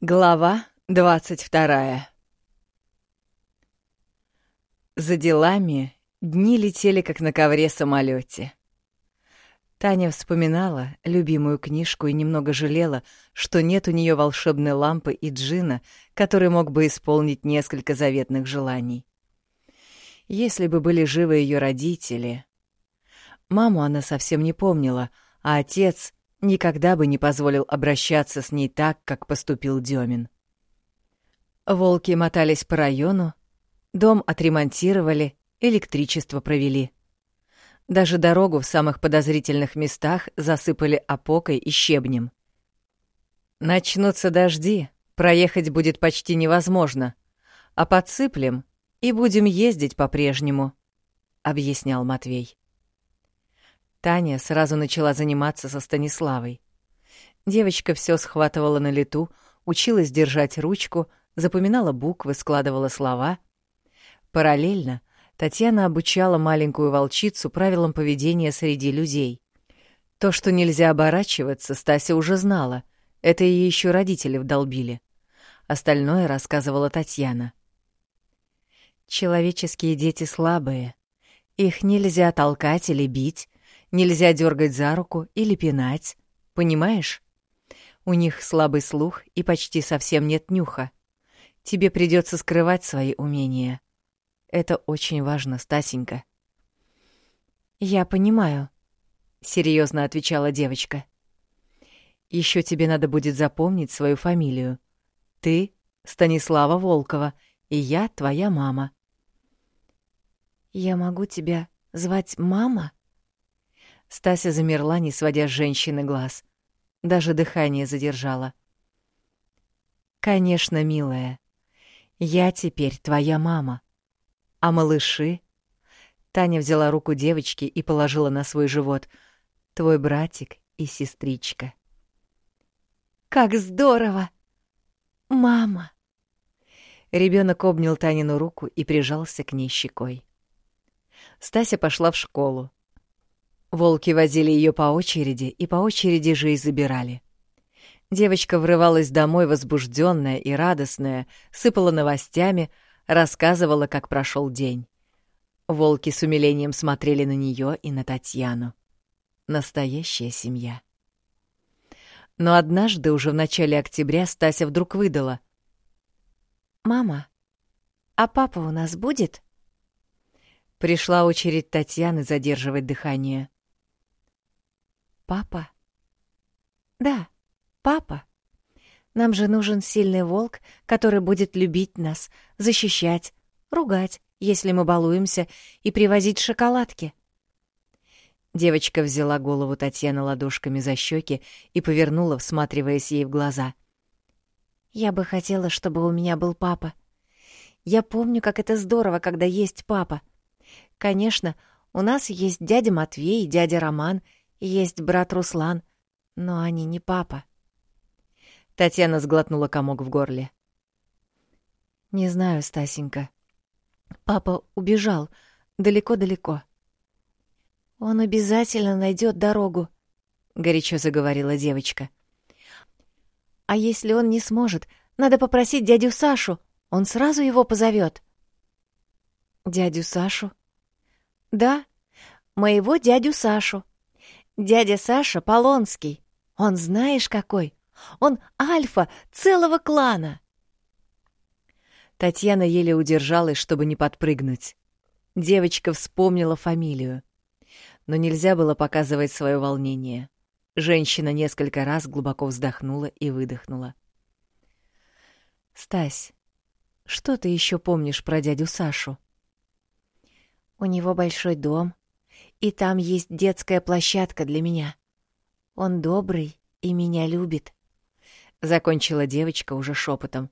Глава двадцать вторая За делами дни летели, как на ковре самолете. Таня вспоминала любимую книжку и немного жалела, что нет у нее волшебной лампы и джина, который мог бы исполнить несколько заветных желаний. Если бы были живы ее родители... Маму она совсем не помнила, а отец никогда бы не позволил обращаться с ней так, как поступил Демин. Волки мотались по району, дом отремонтировали, электричество провели. Даже дорогу в самых подозрительных местах засыпали опокой и щебнем. Начнутся дожди, проехать будет почти невозможно, а подсыплем и будем ездить по-прежнему, — объяснял Матвей. Таня сразу начала заниматься со Станиславой. Девочка все схватывала на лету, училась держать ручку, запоминала буквы, складывала слова. Параллельно Татьяна обучала маленькую волчицу правилам поведения среди людей. То, что нельзя оборачиваться, Стася уже знала. Это ей еще родители вдолбили. Остальное рассказывала Татьяна. Человеческие дети слабые. Их нельзя толкать или бить, Нельзя дергать за руку или пинать. Понимаешь? У них слабый слух и почти совсем нет нюха. Тебе придется скрывать свои умения. Это очень важно, Стасенька. Я понимаю, серьезно отвечала девочка. Еще тебе надо будет запомнить свою фамилию. Ты Станислава Волкова, и я твоя мама. Я могу тебя звать мама? Стася замерла, не сводя с женщины глаз. Даже дыхание задержала. «Конечно, милая. Я теперь твоя мама. А малыши?» Таня взяла руку девочки и положила на свой живот. «Твой братик и сестричка». «Как здорово! Мама!» Ребенок обнял Танину руку и прижался к ней щекой. Стася пошла в школу. Волки возили ее по очереди и по очереди же и забирали. Девочка врывалась домой возбужденная и радостная, сыпала новостями, рассказывала, как прошел день. Волки с умилением смотрели на нее и на Татьяну. Настоящая семья. Но однажды, уже в начале октября, Стася вдруг выдала. «Мама, а папа у нас будет?» Пришла очередь Татьяны задерживать дыхание. Папа? Да, папа. Нам же нужен сильный волк, который будет любить нас, защищать, ругать, если мы балуемся, и привозить шоколадки. Девочка взяла голову Татьяны ладошками за щеки и повернула, всматриваясь ей в глаза. «Я бы хотела, чтобы у меня был папа. Я помню, как это здорово, когда есть папа. Конечно, у нас есть дядя Матвей и дядя Роман — есть брат Руслан, но они не папа. Татьяна сглотнула комок в горле. Не знаю, Стасенька. Папа убежал далеко-далеко. Он обязательно найдет дорогу, горячо заговорила девочка. А если он не сможет, надо попросить дядю Сашу. Он сразу его позовет. Дядю Сашу? Да, моего дядю Сашу. Дядя Саша Полонский. Он знаешь какой? Он альфа целого клана. Татьяна еле удержалась, чтобы не подпрыгнуть. Девочка вспомнила фамилию. Но нельзя было показывать свое волнение. Женщина несколько раз глубоко вздохнула и выдохнула. «Стась, что ты еще помнишь про дядю Сашу?» «У него большой дом, и там есть детская площадка для меня. Он добрый и меня любит. Закончила девочка уже шепотом.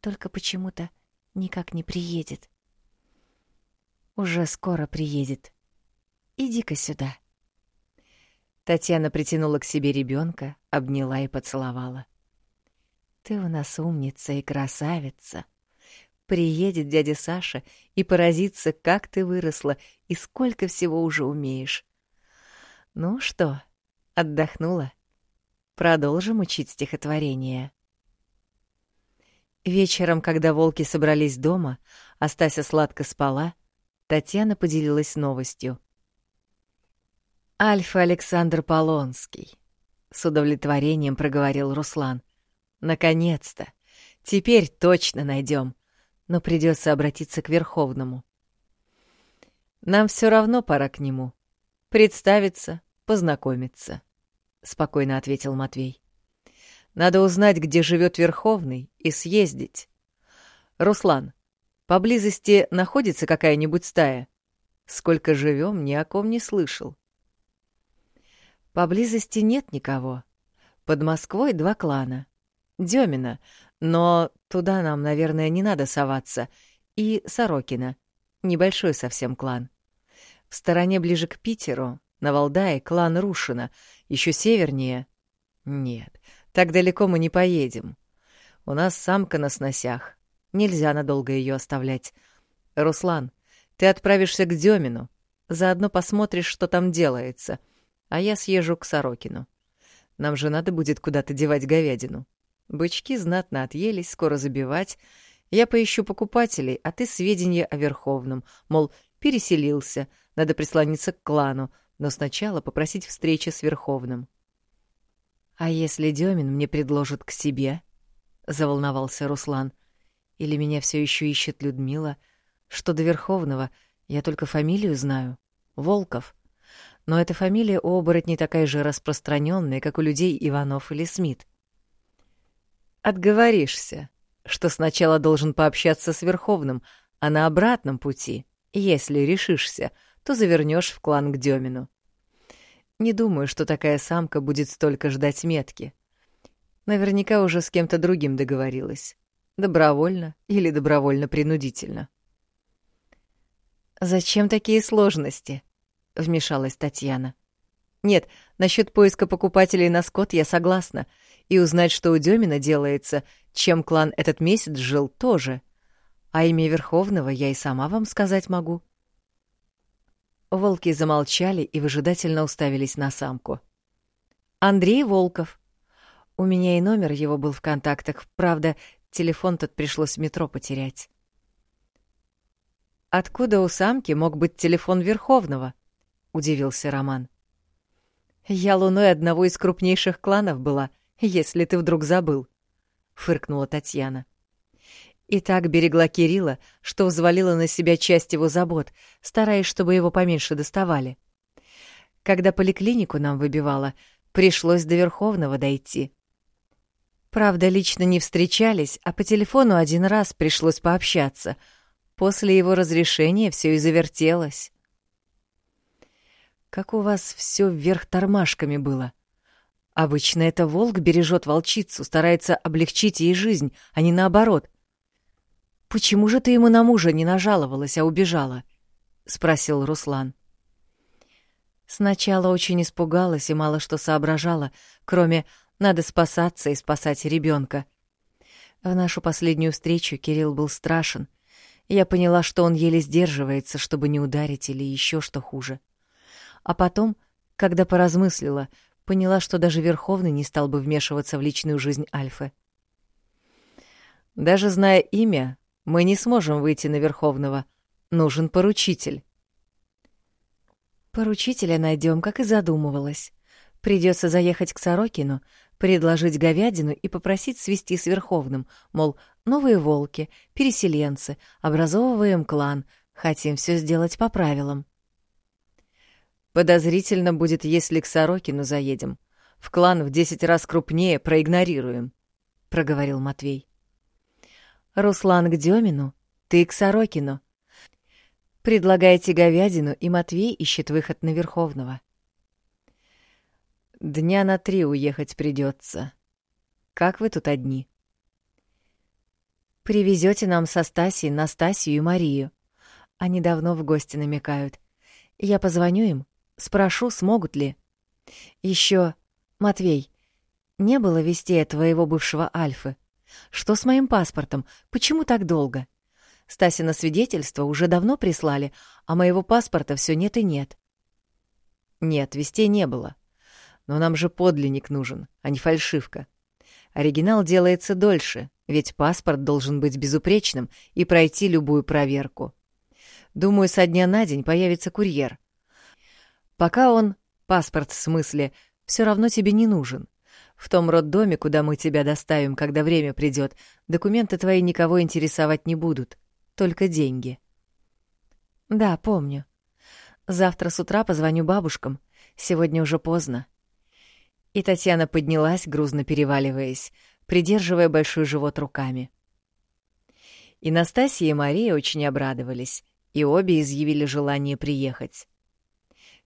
Только почему-то никак не приедет. Уже скоро приедет. Иди-ка сюда. Татьяна притянула к себе ребенка, обняла и поцеловала. Ты у нас умница и красавица. Приедет дядя Саша и поразится, как ты выросла и сколько всего уже умеешь. Ну что, отдохнула? Продолжим учить стихотворение. Вечером, когда волки собрались дома, а Стася сладко спала, Татьяна поделилась новостью. «Альфа Александр Полонский», — с удовлетворением проговорил Руслан. «Наконец-то! Теперь точно найдем, но придется обратиться к Верховному». «Нам все равно пора к нему. Представиться, познакомиться», — спокойно ответил Матвей. «Надо узнать, где живет Верховный, и съездить. Руслан, Поблизости находится какая-нибудь стая? Сколько живем, ни о ком не слышал. Поблизости нет никого. Под Москвой два клана. Демина, но туда нам, наверное, не надо соваться. И Сорокина. Небольшой совсем клан. В стороне ближе к Питеру, на Валдае, клан Рушина. Еще севернее. Нет, так далеко мы не поедем. У нас самка на сносях. Нельзя надолго ее оставлять. Руслан, ты отправишься к Демину. Заодно посмотришь, что там делается. А я съезжу к Сорокину. Нам же надо будет куда-то девать говядину. Бычки знатно отъелись, скоро забивать. Я поищу покупателей, а ты сведения о Верховном. Мол, переселился, надо прислониться к клану, но сначала попросить встречи с Верховным. «А если Демин мне предложит к себе?» — заволновался Руслан. Или меня все еще ищет Людмила? Что до Верховного, я только фамилию знаю. Волков. Но эта фамилия у оборотней такая же распространенная, как у людей Иванов или Смит. Отговоришься, что сначала должен пообщаться с Верховным, а на обратном пути, если решишься, то завернешь в клан к Демину. Не думаю, что такая самка будет столько ждать метки. Наверняка уже с кем-то другим договорилась. Добровольно или добровольно-принудительно. «Зачем такие сложности?» — вмешалась Татьяна. «Нет, насчет поиска покупателей на скот я согласна. И узнать, что у Демина делается, чем клан этот месяц жил, тоже. А имя Верховного я и сама вам сказать могу». Волки замолчали и выжидательно уставились на самку. «Андрей Волков. У меня и номер его был в контактах. Правда, Телефон тут пришлось в метро потерять. «Откуда у самки мог быть телефон Верховного?» — удивился Роман. «Я луной одного из крупнейших кланов была, если ты вдруг забыл», — фыркнула Татьяна. И так берегла Кирилла, что взвалила на себя часть его забот, стараясь, чтобы его поменьше доставали. Когда поликлинику нам выбивала, пришлось до Верховного дойти. Правда, лично не встречались, а по телефону один раз пришлось пообщаться. После его разрешения все и завертелось. Как у вас все вверх тормашками было. Обычно это волк бережет волчицу, старается облегчить ей жизнь, а не наоборот. Почему же ты ему на мужа не нажаловалась, а убежала? спросил Руслан. Сначала очень испугалась и мало что соображала, кроме надо спасаться и спасать ребенка. В нашу последнюю встречу Кирилл был страшен. Я поняла, что он еле сдерживается, чтобы не ударить или еще что хуже. А потом, когда поразмыслила, поняла, что даже Верховный не стал бы вмешиваться в личную жизнь Альфы. Даже зная имя, мы не сможем выйти на Верховного. Нужен поручитель. Поручителя найдем, как и задумывалась. Придется заехать к Сорокину, предложить говядину и попросить свести с Верховным, мол, новые волки, переселенцы, образовываем клан, хотим все сделать по правилам. Подозрительно будет, если к Сорокину заедем. В клан в десять раз крупнее проигнорируем, — проговорил Матвей. Руслан к Демину, ты к Сорокину. Предлагайте говядину, и Матвей ищет выход на Верховного. Дня на три уехать придется. Как вы тут одни? Привезете нам со Стасией Настасью и Марию. Они давно в гости намекают. Я позвоню им, спрошу, смогут ли. Еще, Матвей, не было вести от твоего бывшего Альфы. Что с моим паспортом? Почему так долго? Стася на свидетельство уже давно прислали, а моего паспорта все нет и нет. Нет, вестей не было. Но нам же подлинник нужен, а не фальшивка. Оригинал делается дольше, ведь паспорт должен быть безупречным и пройти любую проверку. Думаю, со дня на день появится курьер. Пока он, паспорт в смысле, все равно тебе не нужен. В том роддоме, куда мы тебя доставим, когда время придет, документы твои никого интересовать не будут, только деньги. Да, помню. Завтра с утра позвоню бабушкам. Сегодня уже поздно. И Татьяна поднялась, грузно переваливаясь, придерживая большой живот руками. И Настасья и Мария очень обрадовались, и обе изъявили желание приехать.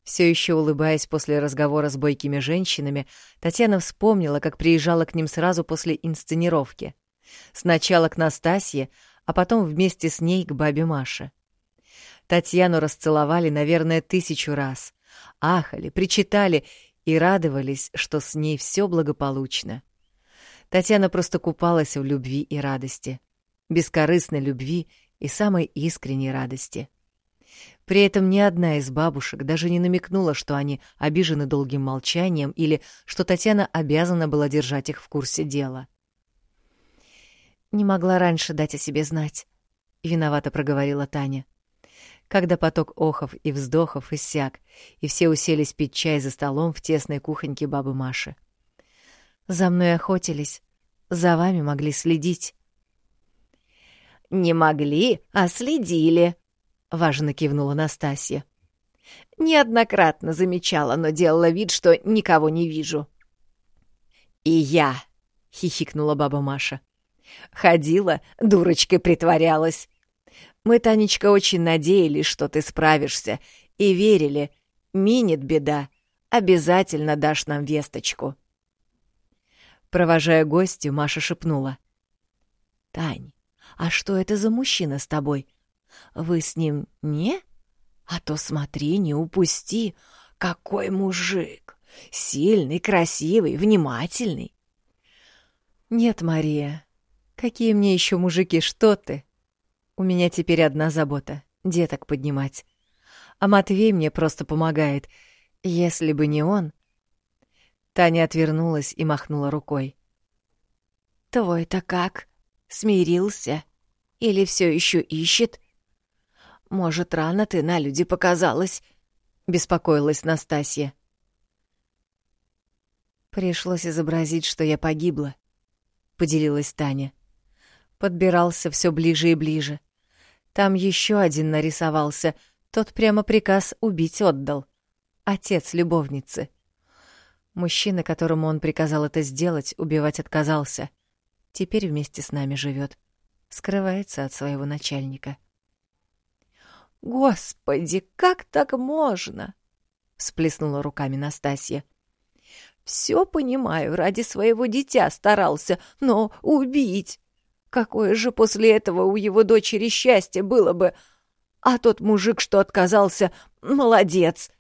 Все еще улыбаясь после разговора с бойкими женщинами, Татьяна вспомнила, как приезжала к ним сразу после инсценировки. Сначала к Настасье, а потом вместе с ней к бабе Маше. Татьяну расцеловали, наверное, тысячу раз. Ахали, причитали и радовались, что с ней все благополучно. Татьяна просто купалась в любви и радости. Бескорыстной любви и самой искренней радости. При этом ни одна из бабушек даже не намекнула, что они обижены долгим молчанием или что Татьяна обязана была держать их в курсе дела. «Не могла раньше дать о себе знать», — виновато проговорила Таня. Когда поток охов и вздохов иссяк, и все уселись пить чай за столом в тесной кухоньке бабы Маши. За мной охотились, за вами могли следить. «Не могли, а следили», — важно кивнула Настасья. «Неоднократно замечала, но делала вид, что никого не вижу». «И я», — хихикнула баба Маша. «Ходила, дурочкой притворялась. Мы, Танечка, очень надеялись, что ты справишься, и верили, минит беда, обязательно дашь нам весточку». Провожая гостью, Маша шепнула. «Тань, а что это за мужчина с тобой? Вы с ним не? А то смотри, не упусти. Какой мужик! Сильный, красивый, внимательный!» «Нет, Мария, какие мне еще мужики, что ты? У меня теперь одна забота — деток поднимать. А Матвей мне просто помогает. Если бы не он, Таня отвернулась и махнула рукой. «Твой-то как? Смирился? Или все еще ищет? Может, рано ты на люди показалась?» — беспокоилась Настасья. «Пришлось изобразить, что я погибла», — поделилась Таня. Подбирался все ближе и ближе. Там еще один нарисовался, тот прямо приказ убить отдал. Отец любовницы. Мужчина, которому он приказал это сделать, убивать отказался. Теперь вместе с нами живет. Скрывается от своего начальника. «Господи, как так можно?» — всплеснула руками Настасья. «Все понимаю, ради своего дитя старался, но убить! Какое же после этого у его дочери счастье было бы! А тот мужик, что отказался, молодец!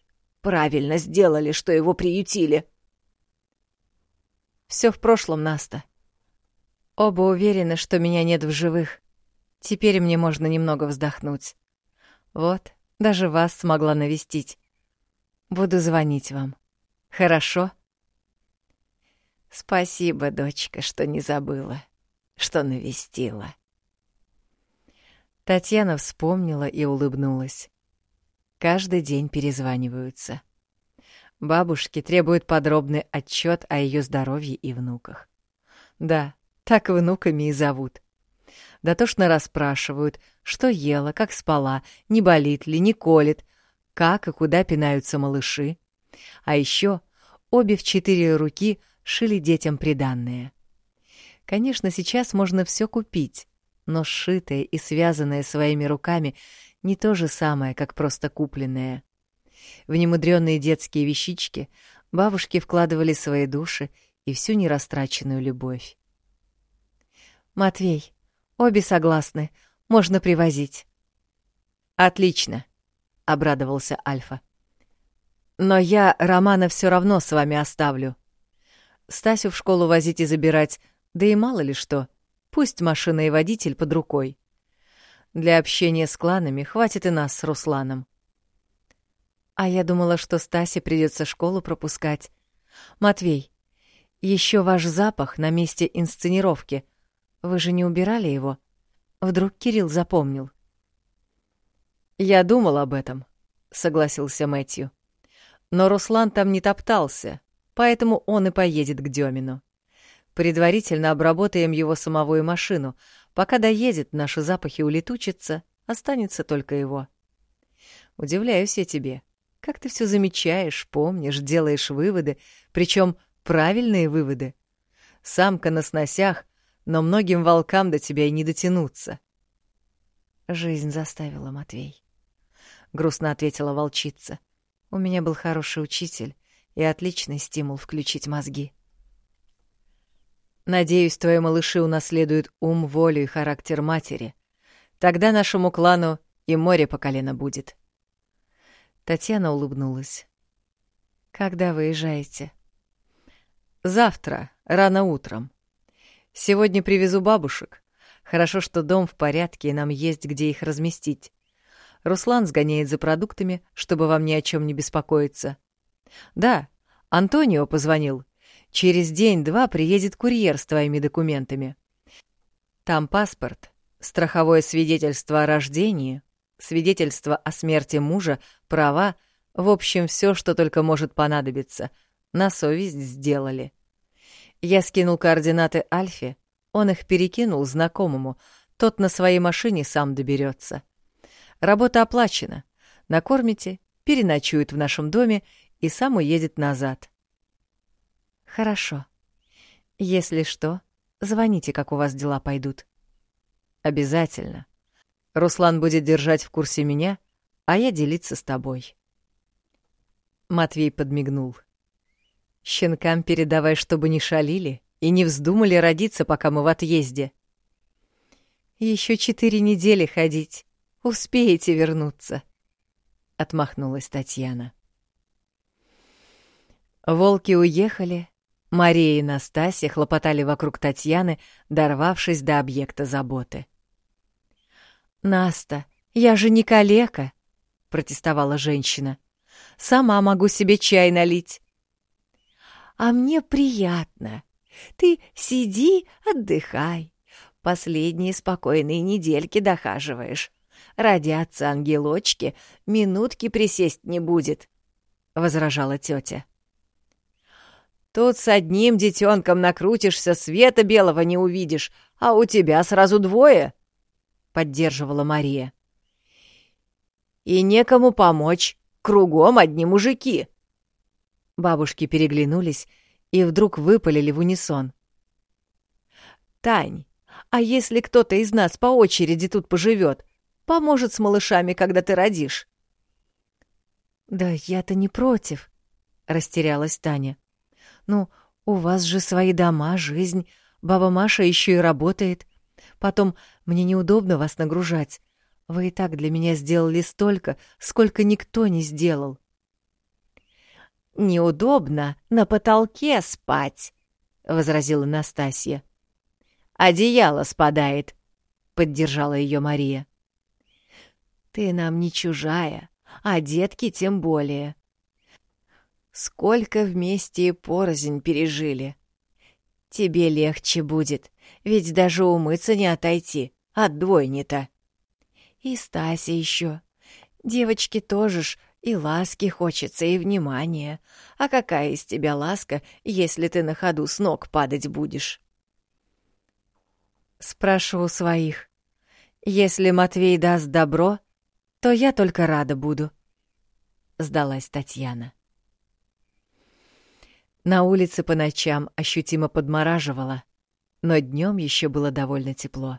Правильно сделали, что его приютили!» Все в прошлом, Наста. Оба уверены, что меня нет в живых. Теперь мне можно немного вздохнуть. Вот, даже вас смогла навестить. Буду звонить вам. Хорошо? Спасибо, дочка, что не забыла, что навестила. Татьяна вспомнила и улыбнулась. Каждый день перезваниваются. Бабушки требуют подробный отчет о ее здоровье и внуках. Да, так внуками и зовут. Дотошно расспрашивают, что ела, как спала, не болит ли, не колет, как и куда пинаются малыши. А еще обе в четыре руки шили детям приданное. Конечно, сейчас можно все купить, но сшитое и связанное своими руками не то же самое, как просто купленное. В немудрённые детские вещички бабушки вкладывали свои души и всю нерастраченную любовь. «Матвей, обе согласны. Можно привозить». «Отлично», — обрадовался Альфа. «Но я Романа все равно с вами оставлю. Стасю в школу возить и забирать, да и мало ли что. Пусть машина и водитель под рукой. Для общения с кланами хватит и нас с Русланом. А я думала, что Стасе придется школу пропускать. Матвей, еще ваш запах на месте инсценировки. Вы же не убирали его? Вдруг Кирилл запомнил. «Я думал об этом», — согласился Мэтью. «Но Руслан там не топтался, поэтому он и поедет к Демину. Предварительно обработаем его самого и машину. Пока доедет, наши запахи улетучатся, останется только его. Удивляюсь я тебе. Как ты все замечаешь, помнишь, делаешь выводы, причем правильные выводы. Самка на сносях, но многим волкам до тебя и не дотянуться. Жизнь заставила, Матвей. Грустно ответила волчица. У меня был хороший учитель и отличный стимул включить мозги. Надеюсь, твои малыши унаследуют ум, волю и характер матери. Тогда нашему клану и море по колено будет. Татьяна улыбнулась. Когда выезжаете? Завтра, рано утром. Сегодня привезу бабушек. Хорошо, что дом в порядке, и нам есть где их разместить. Руслан сгоняет за продуктами, чтобы вам ни о чем не беспокоиться. Да, Антонио позвонил. Через день-два приедет курьер с твоими документами. Там паспорт, страховое свидетельство о рождении, свидетельство о смерти мужа, права, в общем, все, что только может понадобиться. На совесть сделали. Я скинул координаты Альфе, он их перекинул знакомому, тот на своей машине сам доберется. Работа оплачена. Накормите, переночует в нашем доме и сам уедет назад. Хорошо. Если что, звоните, как у вас дела пойдут. Обязательно. Руслан будет держать в курсе меня, а я делиться с тобой. Матвей подмигнул. Щенкам передавай, чтобы не шалили и не вздумали родиться, пока мы в отъезде. Еще четыре недели ходить. Успеете вернуться, — отмахнулась Татьяна. Волки уехали, Мария и Настасья хлопотали вокруг Татьяны, дорвавшись до объекта заботы. «Наста, я же не калека!» — протестовала женщина. «Сама могу себе чай налить». «А мне приятно. Ты сиди, отдыхай. Последние спокойные недельки дохаживаешь. Родятся ангелочки, минутки присесть не будет», — возражала тетя. Тут с одним детенком накрутишься, света белого не увидишь, а у тебя сразу двое, — поддерживала Мария. И некому помочь, кругом одни мужики. Бабушки переглянулись и вдруг выпалили в унисон. «Тань, а если кто-то из нас по очереди тут поживет, поможет с малышами, когда ты родишь?» «Да я-то не против», — растерялась Таня. Ну, у вас же свои дома, жизнь. Баба Маша еще и работает. Потом мне неудобно вас нагружать. Вы и так для меня сделали столько, сколько никто не сделал. Неудобно на потолке спать, возразила Настасья. Одеяло спадает, поддержала ее Мария. Ты нам не чужая, а детки тем более. Сколько вместе и порознь пережили. Тебе легче будет, ведь даже умыться не отойти, от двойни-то. И Стася еще. Девочке тоже ж и ласки хочется, и внимания. А какая из тебя ласка, если ты на ходу с ног падать будешь? Спрошу своих. Если Матвей даст добро, то я только рада буду. Сдалась Татьяна. На улице по ночам ощутимо подмораживало, но днем еще было довольно тепло.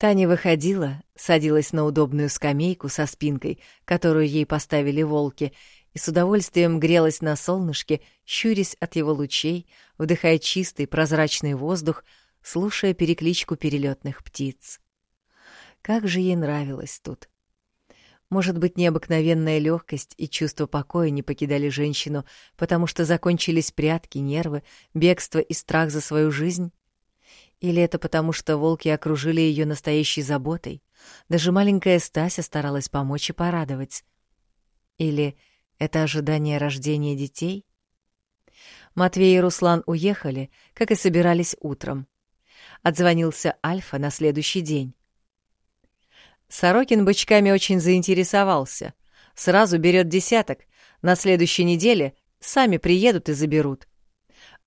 Таня выходила, садилась на удобную скамейку со спинкой, которую ей поставили волки, и с удовольствием грелась на солнышке, щурясь от его лучей, вдыхая чистый прозрачный воздух, слушая перекличку перелетных птиц. Как же ей нравилось тут. Может быть, необыкновенная легкость и чувство покоя не покидали женщину, потому что закончились прятки, нервы, бегство и страх за свою жизнь? Или это потому, что волки окружили ее настоящей заботой? Даже маленькая Стася старалась помочь и порадовать. Или это ожидание рождения детей? Матвей и Руслан уехали, как и собирались утром. — отзвонился Альфа на следующий день. Сорокин бычками очень заинтересовался. Сразу берет десяток. На следующей неделе сами приедут и заберут.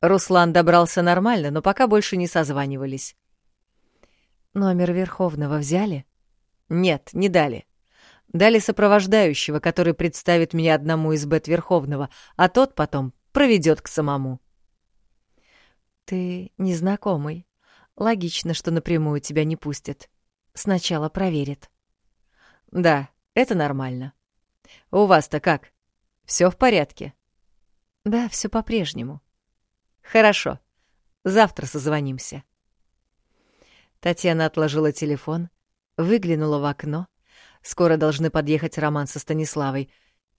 Руслан добрался нормально, но пока больше не созванивались. «Номер Верховного взяли?» «Нет, не дали. Дали сопровождающего, который представит меня одному из бет Верховного, а тот потом проведет к самому». «Ты незнакомый. Логично, что напрямую тебя не пустят. Сначала проверят». «Да, это нормально. У вас-то как? Все в порядке?» «Да, все по-прежнему». «Хорошо. Завтра созвонимся». Татьяна отложила телефон, выглянула в окно. Скоро должны подъехать Роман со Станиславой.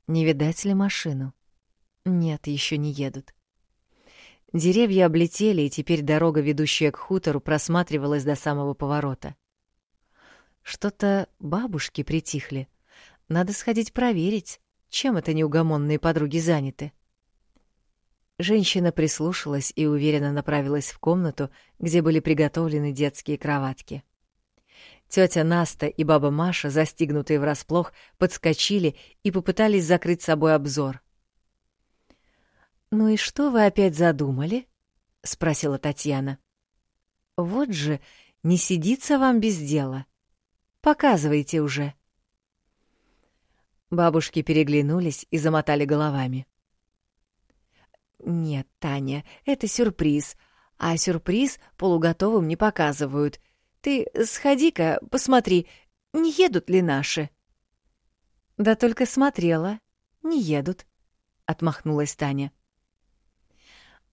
Не видать ли машину? Нет, еще не едут. Деревья облетели, и теперь дорога, ведущая к хутору, просматривалась до самого поворота. Что-то бабушки притихли. Надо сходить проверить, чем это неугомонные подруги заняты. Женщина прислушалась и уверенно направилась в комнату, где были приготовлены детские кроватки. Тетя Наста и баба Маша, застигнутые врасплох, подскочили и попытались закрыть собой обзор. «Ну и что вы опять задумали?» — спросила Татьяна. «Вот же, не сидится вам без дела. Показывайте уже». Бабушки переглянулись и замотали головами. «Нет, Таня, это сюрприз, а сюрприз полуготовым не показывают. Ты сходи-ка, посмотри, не едут ли наши?» «Да только смотрела, не едут», — отмахнулась Таня.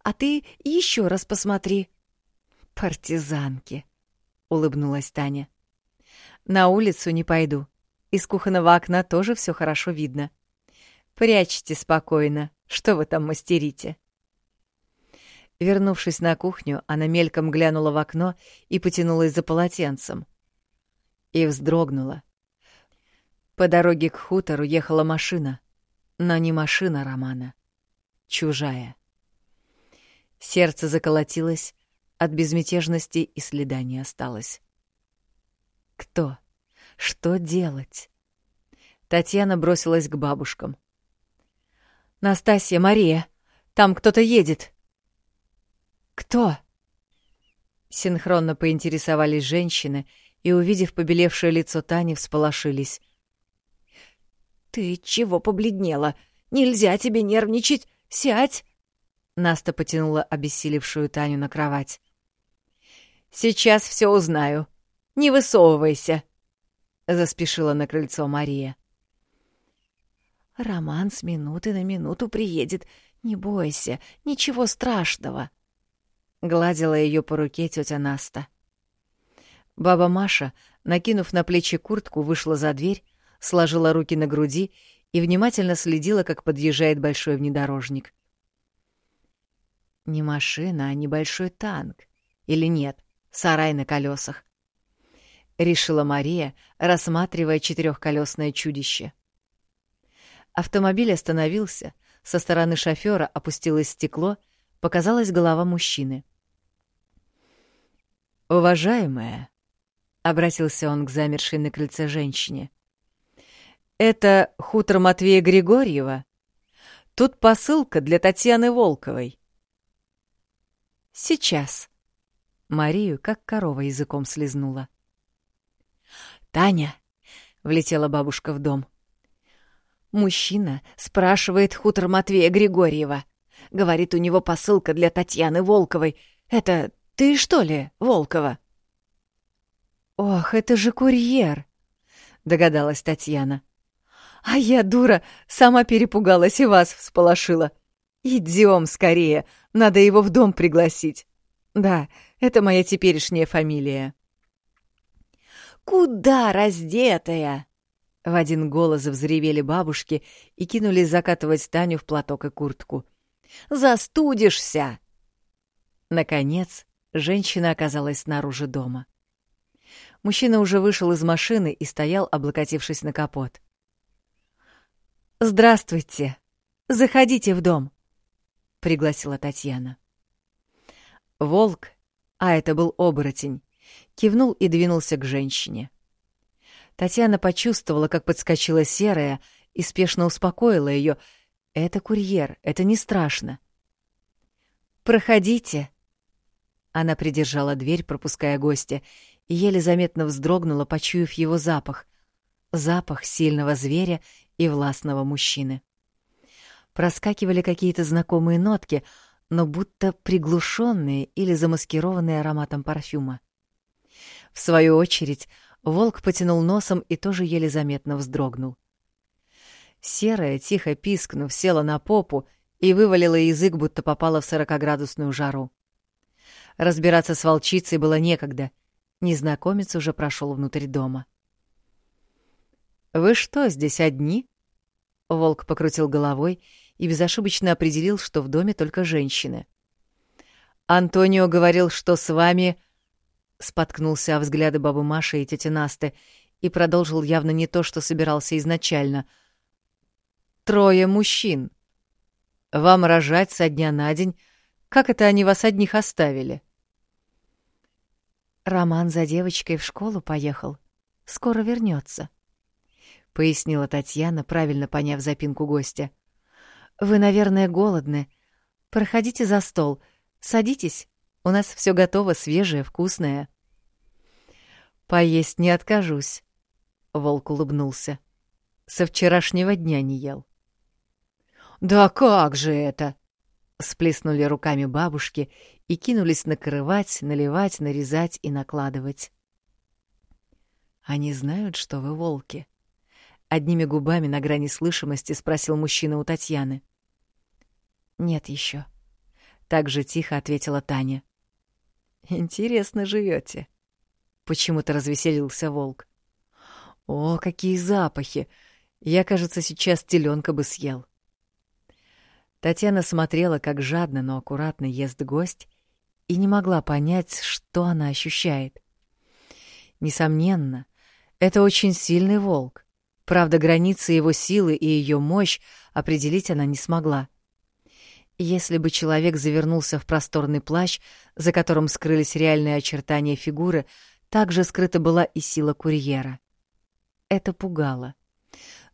«А ты еще раз посмотри». «Партизанки», — улыбнулась Таня. На улицу не пойду. Из кухонного окна тоже все хорошо видно. Прячьте спокойно. Что вы там мастерите? Вернувшись на кухню, она мельком глянула в окно и потянулась за полотенцем. И вздрогнула. По дороге к хутору ехала машина, но не машина Романа. Чужая. Сердце заколотилось, от безмятежности и следа не осталось. Кто? Что делать? Татьяна бросилась к бабушкам. «Настасья, Мария, там кто-то едет!» «Кто?» Синхронно поинтересовались женщины и, увидев побелевшее лицо Тани, всполошились. «Ты чего побледнела? Нельзя тебе нервничать! Сядь!» Наста потянула обессилевшую Таню на кровать. «Сейчас все узнаю», не высовывайся!» — заспешила на крыльцо Мария. «Роман с минуты на минуту приедет. Не бойся, ничего страшного!» — гладила ее по руке тетя Наста. Баба Маша, накинув на плечи куртку, вышла за дверь, сложила руки на груди и внимательно следила, как подъезжает большой внедорожник. Не машина, а небольшой танк. Или нет, сарай на колесах решила Мария, рассматривая четырехколесное чудище. Автомобиль остановился, со стороны шофера опустилось стекло, показалась голова мужчины. «Уважаемая», — обратился он к замершей на крыльце женщине, — «это хутор Матвея Григорьева. Тут посылка для Татьяны Волковой». «Сейчас». Марию как корова языком слезнула. «Таня!» — влетела бабушка в дом. Мужчина спрашивает хутор Матвея Григорьева. Говорит, у него посылка для Татьяны Волковой. Это ты, что ли, Волкова? «Ох, это же курьер!» — догадалась Татьяна. «А я, дура, сама перепугалась и вас всполошила. Идем скорее, надо его в дом пригласить. Да, это моя теперешняя фамилия». Куда раздетая?» В один голос взревели бабушки и кинулись закатывать Таню в платок и куртку. «Застудишься!» Наконец, женщина оказалась снаружи дома. Мужчина уже вышел из машины и стоял, облокотившись на капот. «Здравствуйте! Заходите в дом!» — пригласила Татьяна. Волк, а это был оборотень, кивнул и двинулся к женщине. Татьяна почувствовала, как подскочила серая, и спешно успокоила ее. «Это курьер, это не страшно». «Проходите». Она придержала дверь, пропуская гостя, и еле заметно вздрогнула, почуяв его запах. Запах сильного зверя и властного мужчины. Проскакивали какие-то знакомые нотки, но будто приглушенные или замаскированные ароматом парфюма. В свою очередь, волк потянул носом и тоже еле заметно вздрогнул. Серая, тихо пискнув, села на попу и вывалила язык, будто попала в сорокоградусную жару. Разбираться с волчицей было некогда. Незнакомец уже прошел внутрь дома. «Вы что, здесь одни?» Волк покрутил головой и безошибочно определил, что в доме только женщины. «Антонио говорил, что с вами...» Споткнулся о взгляды бабы Маши и тети Насты и продолжил явно не то, что собирался изначально. «Трое мужчин. Вам рожать со дня на день. Как это они вас одних оставили?» Роман за девочкой в школу поехал. Скоро вернется, пояснила Татьяна, правильно поняв запинку гостя. Вы, наверное, голодны. Проходите за стол. Садитесь. У нас все готово, свежее, вкусное. Поесть не откажусь. Волк улыбнулся. Со вчерашнего дня не ел. Да как же это? Сплеснули руками бабушки и кинулись накрывать, наливать, нарезать и накладывать. Они знают, что вы волки. Одними губами на грани слышимости спросил мужчина у Татьяны. «Нет еще», — так же тихо ответила Таня. «Интересно живете. Почему-то развеселился волк. «О, какие запахи! Я, кажется, сейчас теленка бы съел». Татьяна смотрела, как жадно, но аккуратно ест гость, и не могла понять, что она ощущает. Несомненно, это очень сильный волк. Правда, границы его силы и ее мощь определить она не смогла. Если бы человек завернулся в просторный плащ, за которым скрылись реальные очертания фигуры, также скрыта была и сила курьера. Это пугало.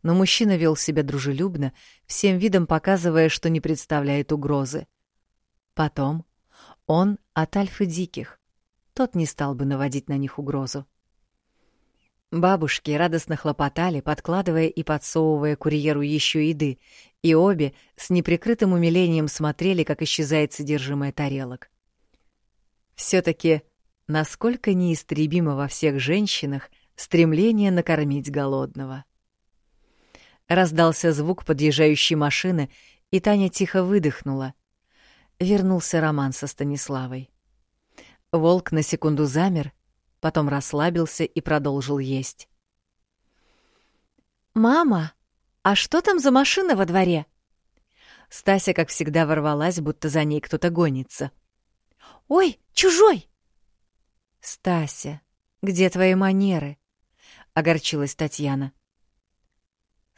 Но мужчина вел себя дружелюбно, всем видом показывая, что не представляет угрозы. Потом он от альфы диких. Тот не стал бы наводить на них угрозу. Бабушки радостно хлопотали, подкладывая и подсовывая курьеру еще еды, и обе с неприкрытым умилением смотрели, как исчезает содержимое тарелок. Все-таки насколько неистребимо во всех женщинах стремление накормить голодного. Раздался звук подъезжающей машины, и Таня тихо выдохнула. Вернулся Роман со Станиславой. Волк на секунду замер, потом расслабился и продолжил есть. «Мама, а что там за машина во дворе?» Стася, как всегда, ворвалась, будто за ней кто-то гонится. «Ой, чужой!» «Стася, где твои манеры?» — огорчилась Татьяна.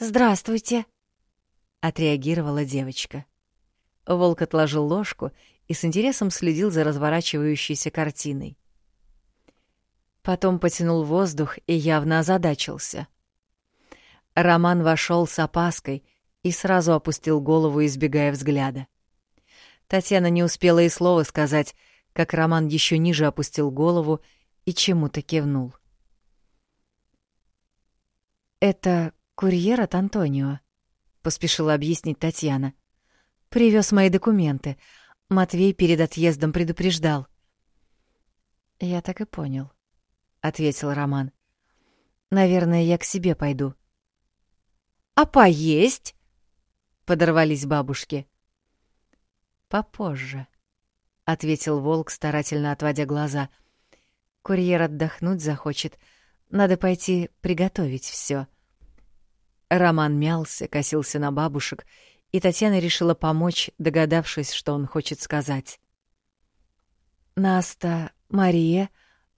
«Здравствуйте!» — отреагировала девочка. Волк отложил ложку и с интересом следил за разворачивающейся картиной. Потом потянул воздух и явно озадачился. Роман вошел с опаской и сразу опустил голову, избегая взгляда. Татьяна не успела и слова сказать, как Роман еще ниже опустил голову и чему-то кивнул. «Это курьер от Антонио», — поспешила объяснить Татьяна. Привез мои документы. Матвей перед отъездом предупреждал». «Я так и понял», — ответил Роман. «Наверное, я к себе пойду». «А поесть?» — подорвались бабушки. «Попозже», — ответил волк, старательно отводя глаза. «Курьер отдохнуть захочет. Надо пойти приготовить все. Роман мялся, косился на бабушек, и Татьяна решила помочь, догадавшись, что он хочет сказать. «Наста, Мария,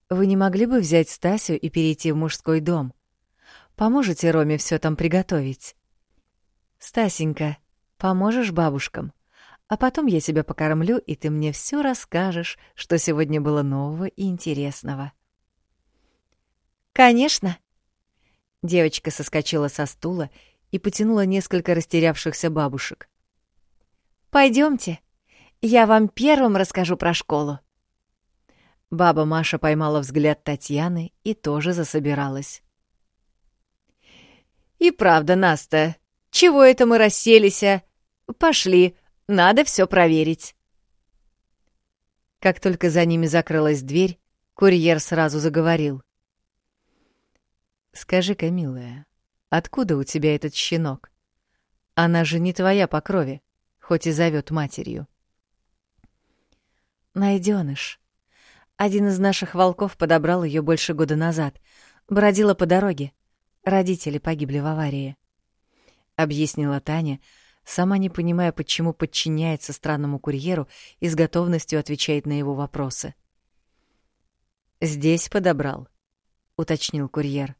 вы не могли бы взять Стасю и перейти в мужской дом? Поможете Роме все там приготовить? Стасенька, поможешь бабушкам? А потом я тебя покормлю, и ты мне все расскажешь, что сегодня было нового и интересного. Конечно. Девочка соскочила со стула и потянула несколько растерявшихся бабушек. Пойдемте, я вам первым расскажу про школу. Баба Маша поймала взгляд Татьяны и тоже засобиралась. «И правда, Наста, чего это мы расселись? Пошли, надо все проверить». Как только за ними закрылась дверь, курьер сразу заговорил. «Скажи-ка, милая, откуда у тебя этот щенок? Она же не твоя по крови, хоть и зовет матерью». «Найденыш», один из наших волков подобрал ее больше года назад. Бродила по дороге. Родители погибли в аварии. Объяснила Таня, сама не понимая, почему подчиняется странному курьеру и с готовностью отвечает на его вопросы. «Здесь подобрал», — уточнил курьер.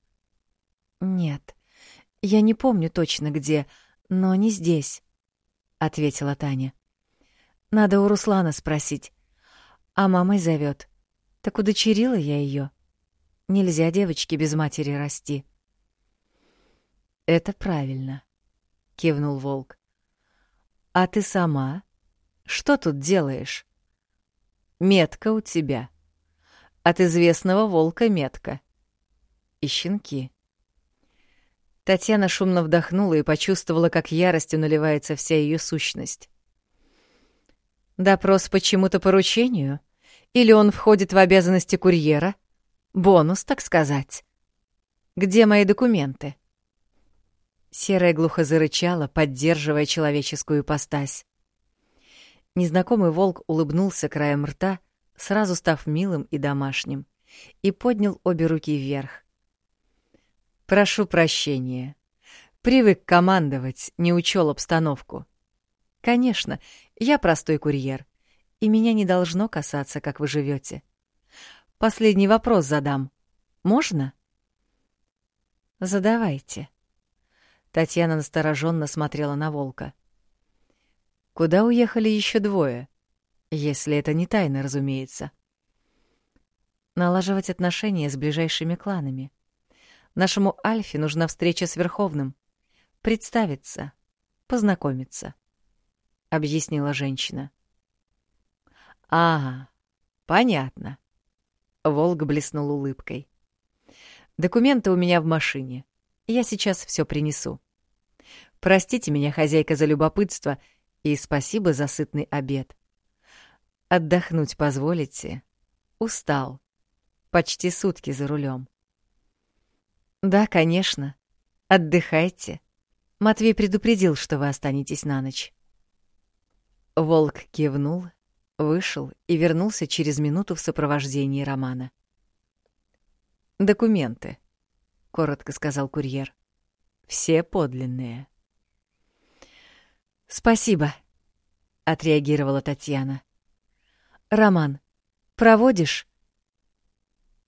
«Нет, я не помню точно где, но не здесь», — ответила Таня. «Надо у Руслана спросить. А мамой зовет. Так удочерила я ее. Нельзя девочке без матери расти. Это правильно, кивнул волк. А ты сама? Что тут делаешь? Метка у тебя. От известного волка метка. И щенки. Татьяна шумно вдохнула и почувствовала, как яростью наливается вся ее сущность. «Допрос почему-то поручению?» Или он входит в обязанности курьера? Бонус, так сказать. Где мои документы? Серая глухо зарычала, поддерживая человеческую ипостась. Незнакомый волк улыбнулся краем рта, сразу став милым и домашним, и поднял обе руки вверх. «Прошу прощения. Привык командовать, не учел обстановку. Конечно, я простой курьер и меня не должно касаться, как вы живете. Последний вопрос задам. Можно? Задавайте. Татьяна настороженно смотрела на волка. Куда уехали еще двое? Если это не тайна, разумеется. Налаживать отношения с ближайшими кланами. Нашему Альфе нужна встреча с Верховным. Представиться, познакомиться, — объяснила женщина. — «Ага, понятно». Волк блеснул улыбкой. «Документы у меня в машине. Я сейчас все принесу. Простите меня, хозяйка, за любопытство и спасибо за сытный обед. Отдохнуть позволите? Устал. Почти сутки за рулем. «Да, конечно. Отдыхайте. Матвей предупредил, что вы останетесь на ночь». Волк кивнул Вышел и вернулся через минуту в сопровождении Романа. «Документы», — коротко сказал курьер. «Все подлинные». «Спасибо», — отреагировала Татьяна. «Роман, проводишь?»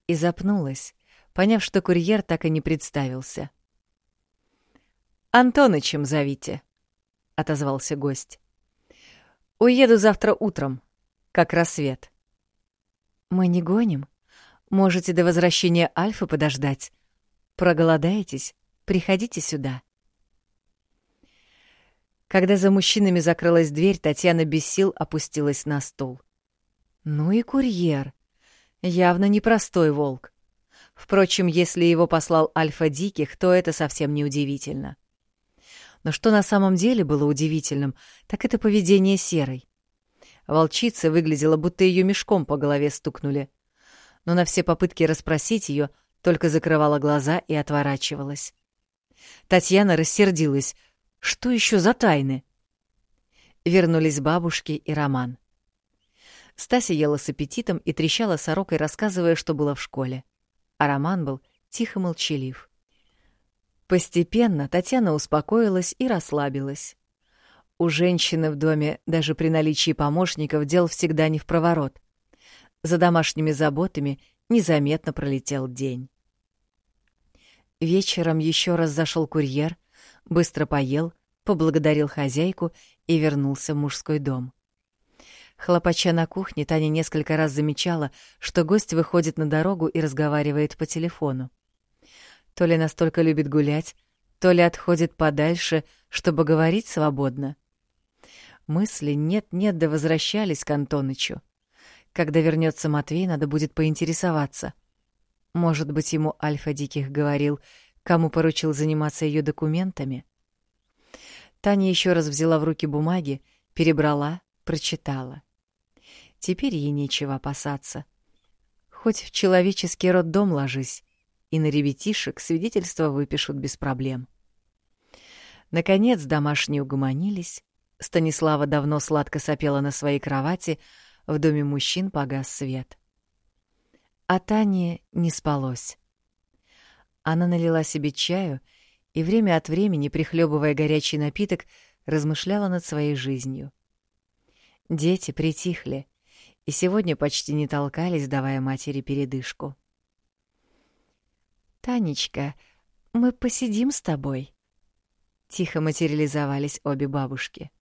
И запнулась, поняв, что курьер так и не представился. «Антонычем зовите», — отозвался гость. «Уеду завтра утром как рассвет. Мы не гоним. Можете до возвращения Альфы подождать. Проголодаетесь? Приходите сюда. Когда за мужчинами закрылась дверь, Татьяна без сил опустилась на стул. Ну и курьер. Явно непростой волк. Впрочем, если его послал Альфа Диких, то это совсем не удивительно. Но что на самом деле было удивительным, так это поведение Серой. Волчица выглядела, будто ее мешком по голове стукнули. Но на все попытки расспросить ее только закрывала глаза и отворачивалась. Татьяна рассердилась. Что еще за тайны? Вернулись бабушки и Роман. Стася ела с аппетитом и трещала сорокой, рассказывая, что было в школе. А Роман был тихо молчалив. Постепенно Татьяна успокоилась и расслабилась. У женщины в доме даже при наличии помощников дел всегда не в проворот. За домашними заботами незаметно пролетел день. Вечером еще раз зашел курьер, быстро поел, поблагодарил хозяйку и вернулся в мужской дом. Хлопача на кухне, Таня несколько раз замечала, что гость выходит на дорогу и разговаривает по телефону. То ли настолько любит гулять, то ли отходит подальше, чтобы говорить свободно. Мысли нет-нет да возвращались к Антонычу. Когда вернется Матвей, надо будет поинтересоваться. Может быть, ему Альфа Диких говорил, кому поручил заниматься ее документами? Таня еще раз взяла в руки бумаги, перебрала, прочитала. Теперь ей нечего опасаться. Хоть в человеческий роддом ложись, и на ребятишек свидетельства выпишут без проблем. Наконец домашние угомонились, Станислава давно сладко сопела на своей кровати, в доме мужчин погас свет. А Тане не спалось. Она налила себе чаю и время от времени, прихлебывая горячий напиток, размышляла над своей жизнью. Дети притихли и сегодня почти не толкались, давая матери передышку. «Танечка, мы посидим с тобой?» Тихо материализовались обе бабушки.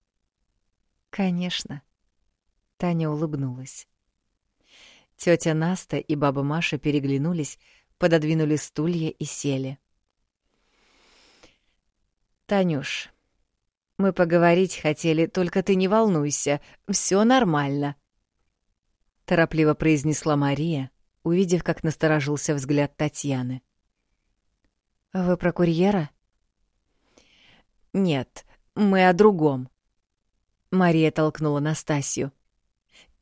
«Конечно». Таня улыбнулась. Тётя Наста и баба Маша переглянулись, пододвинули стулья и сели. «Танюш, мы поговорить хотели, только ты не волнуйся, всё нормально», — торопливо произнесла Мария, увидев, как насторожился взгляд Татьяны. «Вы про курьера?» «Нет, мы о другом», Мария толкнула Настасью.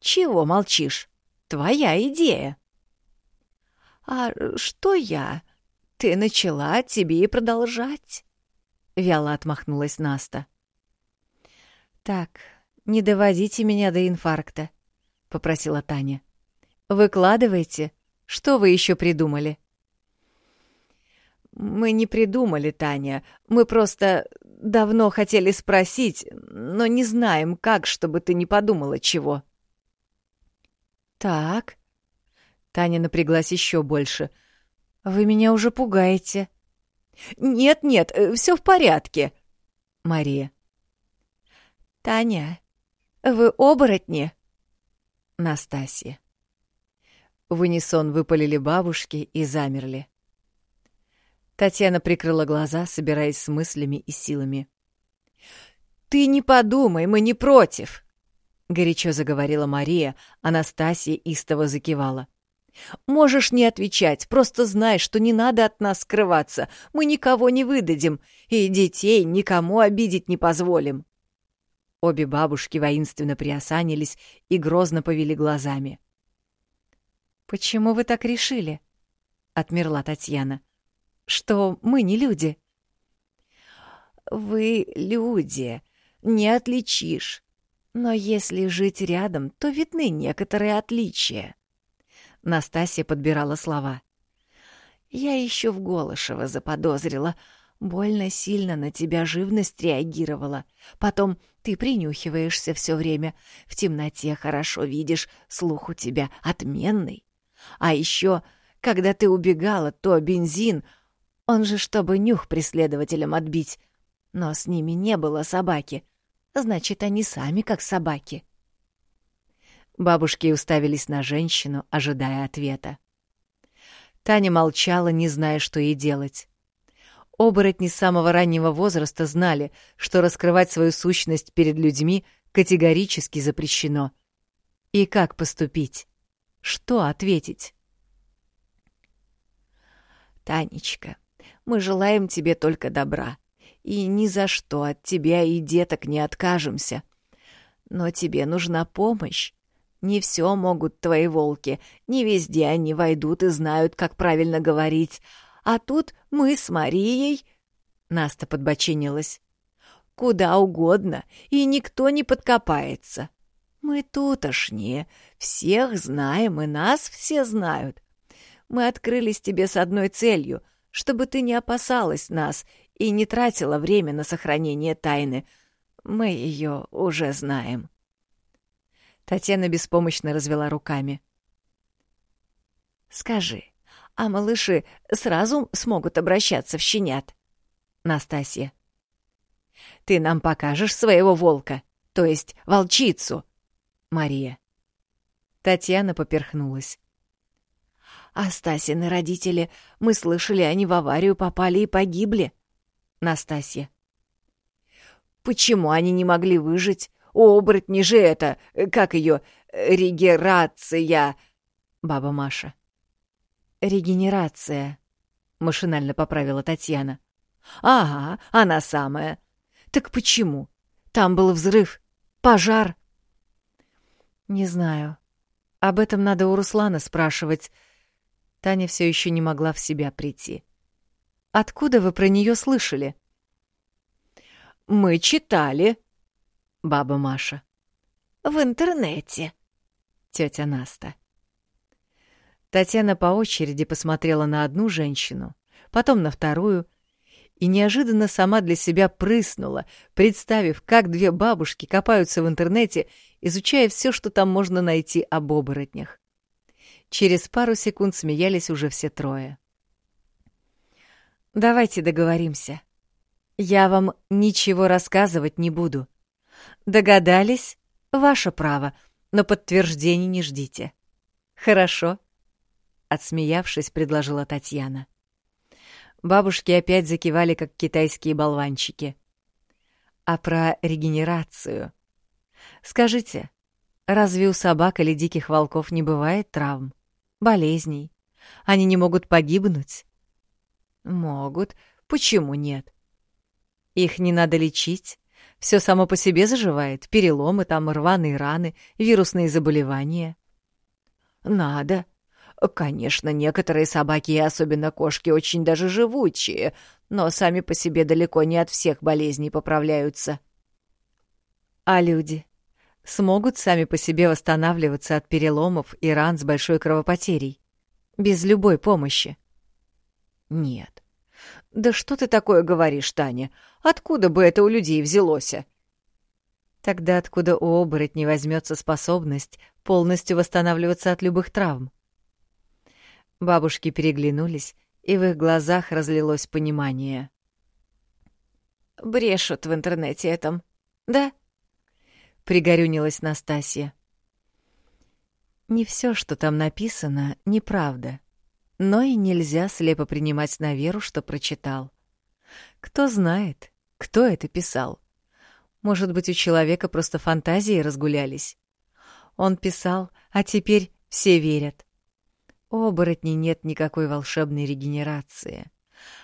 «Чего молчишь? Твоя идея». «А что я? Ты начала, тебе и продолжать», — вяло отмахнулась Наста. «Так, не доводите меня до инфаркта», — попросила Таня. «Выкладывайте. Что вы еще придумали?» «Мы не придумали, Таня. Мы просто давно хотели спросить, но не знаем, как, чтобы ты не подумала чего». «Так...» Таня напряглась еще больше. «Вы меня уже пугаете». «Нет-нет, все в порядке», — Мария. «Таня, вы оборотни?» Настасья. В унисон выпалили бабушки и замерли. Татьяна прикрыла глаза, собираясь с мыслями и силами. «Ты не подумай, мы не против!» — горячо заговорила Мария, Анастасия истово закивала. «Можешь не отвечать, просто знай, что не надо от нас скрываться, мы никого не выдадим, и детей никому обидеть не позволим». Обе бабушки воинственно приосанились и грозно повели глазами. «Почему вы так решили?» — отмерла Татьяна что мы не люди. Вы люди, не отличишь. Но если жить рядом, то видны некоторые отличия. Настасья подбирала слова. Я еще в Голышева заподозрила. Больно сильно на тебя живность реагировала. Потом ты принюхиваешься все время. В темноте хорошо видишь, слух у тебя отменный. А еще, когда ты убегала, то бензин он же, чтобы нюх преследователям отбить. Но с ними не было собаки. Значит, они сами как собаки. Бабушки уставились на женщину, ожидая ответа. Таня молчала, не зная, что ей делать. Оборотни с самого раннего возраста знали, что раскрывать свою сущность перед людьми категорически запрещено. И как поступить? Что ответить? «Танечка, мы желаем тебе только добра, и ни за что от тебя и деток не откажемся. Но тебе нужна помощь. Не все могут твои волки, не везде они войдут и знают, как правильно говорить. А тут мы с Марией...» Наста подбочинилась. «Куда угодно, и никто не подкопается. Мы тутошние, всех знаем, и нас все знают. Мы открылись тебе с одной целью чтобы ты не опасалась нас и не тратила время на сохранение тайны. Мы ее уже знаем». Татьяна беспомощно развела руками. «Скажи, а малыши сразу смогут обращаться в щенят?» Настасья. «Ты нам покажешь своего волка? то есть волчицу, Мария. Татьяна поперхнулась. А Стасины родители, мы слышали, они в аварию попали и погибли. Настасья. Почему они не могли выжить? Оборотни же это, как ее, регерация. Баба Маша. Регенерация, машинально поправила Татьяна. Ага, она самая. Так почему? Там был взрыв, пожар. Не знаю. Об этом надо у Руслана спрашивать. Таня все еще не могла в себя прийти. Откуда вы про нее слышали? Мы читали. Баба Маша. В интернете. Тетя Наста. Татьяна по очереди посмотрела на одну женщину, потом на вторую и неожиданно сама для себя прыснула, представив, как две бабушки копаются в интернете, изучая все, что там можно найти об оборотнях. Через пару секунд смеялись уже все трое. «Давайте договоримся. Я вам ничего рассказывать не буду. Догадались? Ваше право, но подтверждений не ждите. Хорошо?» Отсмеявшись, предложила Татьяна. Бабушки опять закивали, как китайские болванчики. «А про регенерацию? Скажите, разве у собак или диких волков не бывает травм?» болезней. Они не могут погибнуть? Могут. Почему нет? Их не надо лечить. Все само по себе заживает. Переломы, там рваные раны, вирусные заболевания. Надо. Конечно, некоторые собаки, и особенно кошки, очень даже живучие, но сами по себе далеко не от всех болезней поправляются. А люди? смогут сами по себе восстанавливаться от переломов и ран с большой кровопотерей. Без любой помощи. Нет. Да что ты такое говоришь, Таня? Откуда бы это у людей взялось? Тогда откуда у оборотней возьмется способность полностью восстанавливаться от любых травм? Бабушки переглянулись, и в их глазах разлилось понимание. «Брешут в интернете этом, да?» — пригорюнилась Настасья. Не все, что там написано, неправда, но и нельзя слепо принимать на веру, что прочитал. Кто знает, кто это писал? Может быть, у человека просто фантазии разгулялись? Он писал, а теперь все верят. У оборотней нет никакой волшебной регенерации.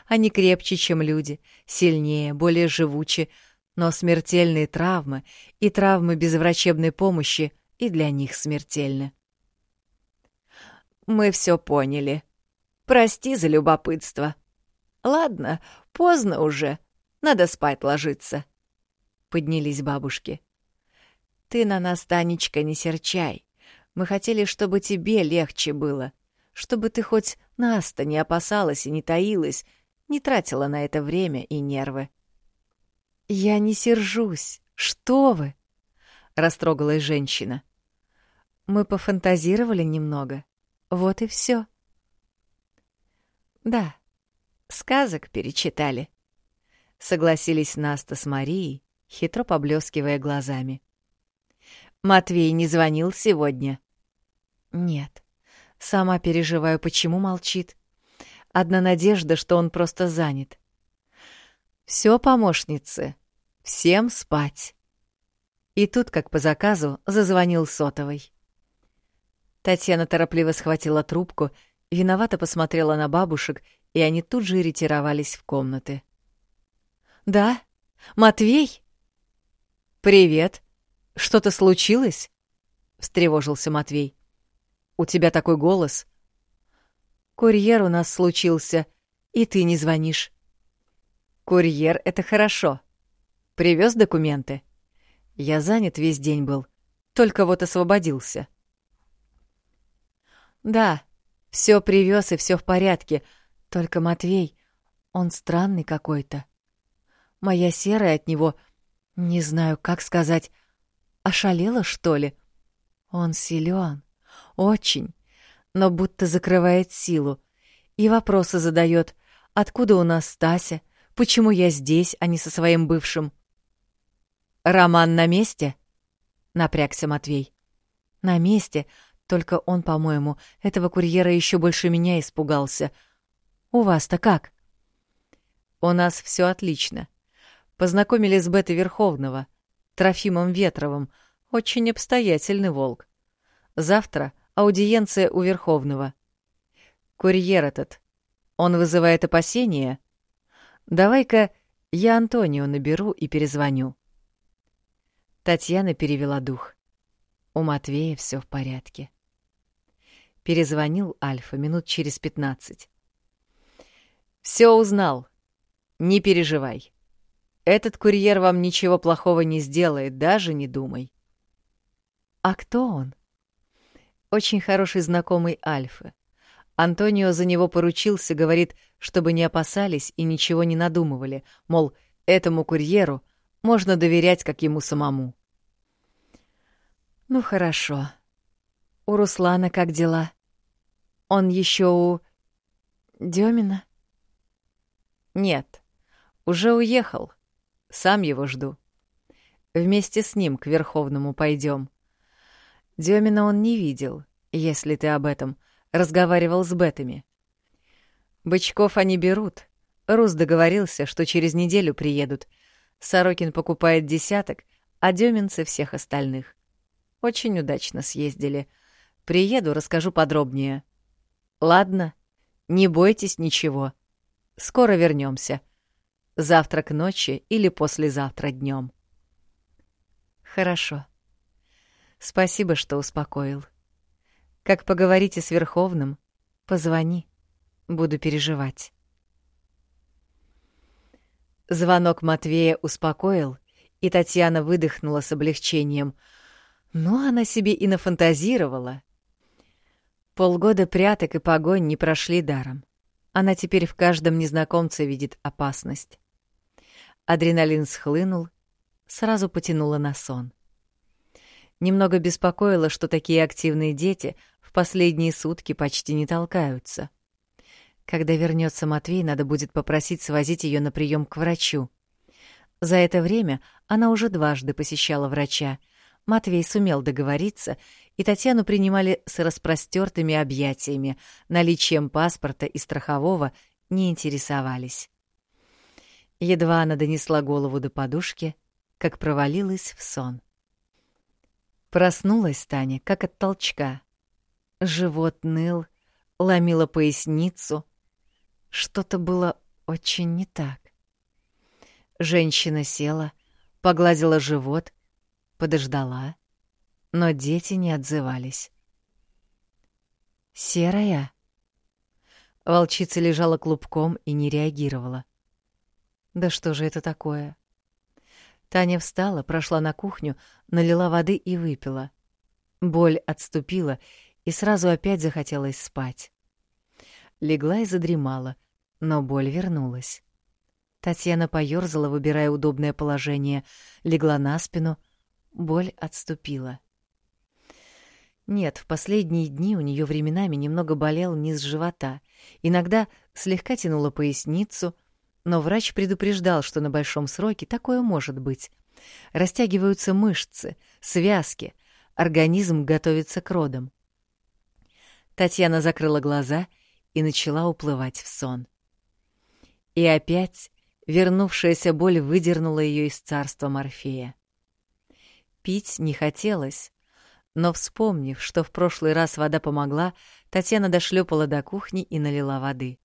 Они крепче, чем люди, сильнее, более живучи, но смертельные травмы и травмы без врачебной помощи и для них смертельны. «Мы все поняли. Прости за любопытство. Ладно, поздно уже. Надо спать ложиться». Поднялись бабушки. «Ты на нас, Танечка, не серчай. Мы хотели, чтобы тебе легче было, чтобы ты хоть нас-то не опасалась и не таилась, не тратила на это время и нервы. «Я не сержусь. Что вы?» — растрогалась женщина. «Мы пофантазировали немного. Вот и все. «Да, сказок перечитали», — согласились Наста с Марией, хитро поблескивая глазами. «Матвей не звонил сегодня?» «Нет. Сама переживаю, почему молчит. Одна надежда, что он просто занят. Все, помощницы, всем спать. И тут, как по заказу, зазвонил сотовый. Татьяна торопливо схватила трубку, виновато посмотрела на бабушек, и они тут же ретировались в комнаты. «Да? Матвей?» «Привет. Что-то случилось?» — встревожился Матвей. «У тебя такой голос». «Курьер у нас случился, и ты не звонишь». Курьер — это хорошо. Привез документы? Я занят весь день был. Только вот освободился. Да, все привез и все в порядке. Только Матвей, он странный какой-то. Моя серая от него, не знаю, как сказать, ошалела, что ли? Он силен, очень, но будто закрывает силу. И вопросы задает, откуда у нас Стася, Почему я здесь, а не со своим бывшим? «Роман на месте?» — напрягся Матвей. «На месте, только он, по-моему, этого курьера еще больше меня испугался. У вас-то как?» «У нас все отлично. Познакомились с Бетой Верховного, Трофимом Ветровым, очень обстоятельный волк. Завтра аудиенция у Верховного. Курьер этот, он вызывает опасения? Давай-ка я Антонио наберу и перезвоню. Татьяна перевела дух. У Матвея все в порядке. Перезвонил Альфа минут через пятнадцать. Все узнал. Не переживай. Этот курьер вам ничего плохого не сделает, даже не думай. А кто он? Очень хороший знакомый Альфы. Антонио за него поручился, говорит, чтобы не опасались и ничего не надумывали, мол, этому курьеру можно доверять, как ему самому. Ну хорошо. У Руслана как дела? Он еще у Демина? Нет, уже уехал. Сам его жду. Вместе с ним к Верховному пойдем. Демина он не видел, если ты об этом — разговаривал с бетами. Бычков они берут. Рус договорился, что через неделю приедут. Сорокин покупает десяток, а Деминцы всех остальных. Очень удачно съездили. Приеду, расскажу подробнее. Ладно, не бойтесь ничего. Скоро вернемся. Завтра к ночи или послезавтра днем. Хорошо. Спасибо, что успокоил. — как поговорите с Верховным, позвони. Буду переживать. Звонок Матвея успокоил, и Татьяна выдохнула с облегчением. Но она себе и нафантазировала. Полгода пряток и погонь не прошли даром. Она теперь в каждом незнакомце видит опасность. Адреналин схлынул, сразу потянула на сон. Немного беспокоило, что такие активные дети в последние сутки почти не толкаются. Когда вернется Матвей, надо будет попросить свозить ее на прием к врачу. За это время она уже дважды посещала врача. Матвей сумел договориться, и Татьяну принимали с распростертыми объятиями, наличием паспорта и страхового не интересовались. Едва она донесла голову до подушки, как провалилась в сон. Проснулась Таня, как от толчка. Живот ныл, ломила поясницу. Что-то было очень не так. Женщина села, погладила живот, подождала, но дети не отзывались. «Серая?» Волчица лежала клубком и не реагировала. «Да что же это такое?» Таня встала, прошла на кухню, налила воды и выпила. Боль отступила, и сразу опять захотелось спать. Легла и задремала, но боль вернулась. Татьяна поёрзала, выбирая удобное положение, легла на спину, боль отступила. Нет, в последние дни у нее временами немного болел низ живота, иногда слегка тянула поясницу, но врач предупреждал, что на большом сроке такое может быть. Растягиваются мышцы, связки, организм готовится к родам. Татьяна закрыла глаза и начала уплывать в сон. И опять вернувшаяся боль выдернула ее из царства Морфея. Пить не хотелось, но, вспомнив, что в прошлый раз вода помогла, Татьяна дошлепала до кухни и налила воды.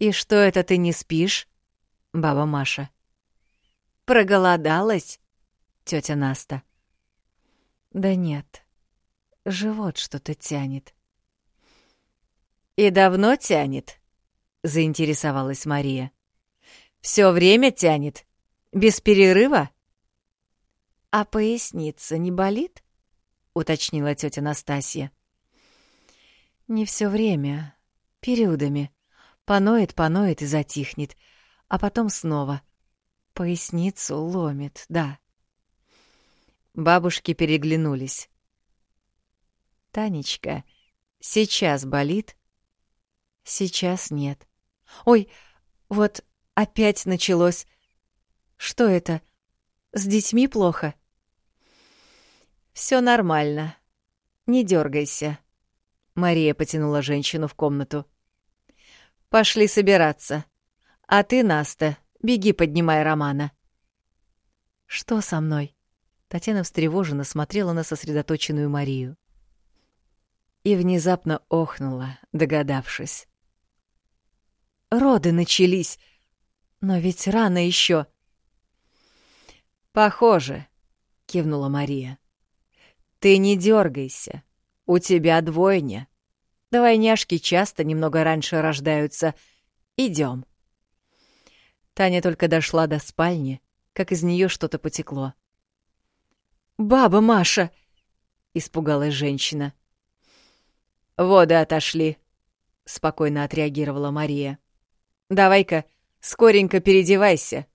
«И что это ты не спишь?» — баба Маша. «Проголодалась?» — тетя Наста. «Да нет, живот что-то тянет. «И давно тянет?» — заинтересовалась Мария. «Все время тянет? Без перерыва?» «А поясница не болит?» — уточнила тетя Настасья. «Не все время, периодами. Поноет, поноет и затихнет, а потом снова. Поясницу ломит, да». Бабушки переглянулись. «Танечка, сейчас болит?» «Сейчас нет». «Ой, вот опять началось. Что это? С детьми плохо?» Все нормально. Не дергайся. Мария потянула женщину в комнату. Пошли собираться. А ты, Наста, беги, поднимай Романа. Что со мной? Татьяна встревоженно смотрела на сосредоточенную Марию. И внезапно охнула, догадавшись. Роды начались. Но ведь рано еще. Похоже, кивнула Мария. Ты не дергайся. У тебя двойня. Двойняшки часто немного раньше рождаются. Идем. Таня только дошла до спальни, как из нее что-то потекло. «Баба Маша!» — испугалась женщина. «Воды отошли», — спокойно отреагировала Мария. «Давай-ка, скоренько переодевайся.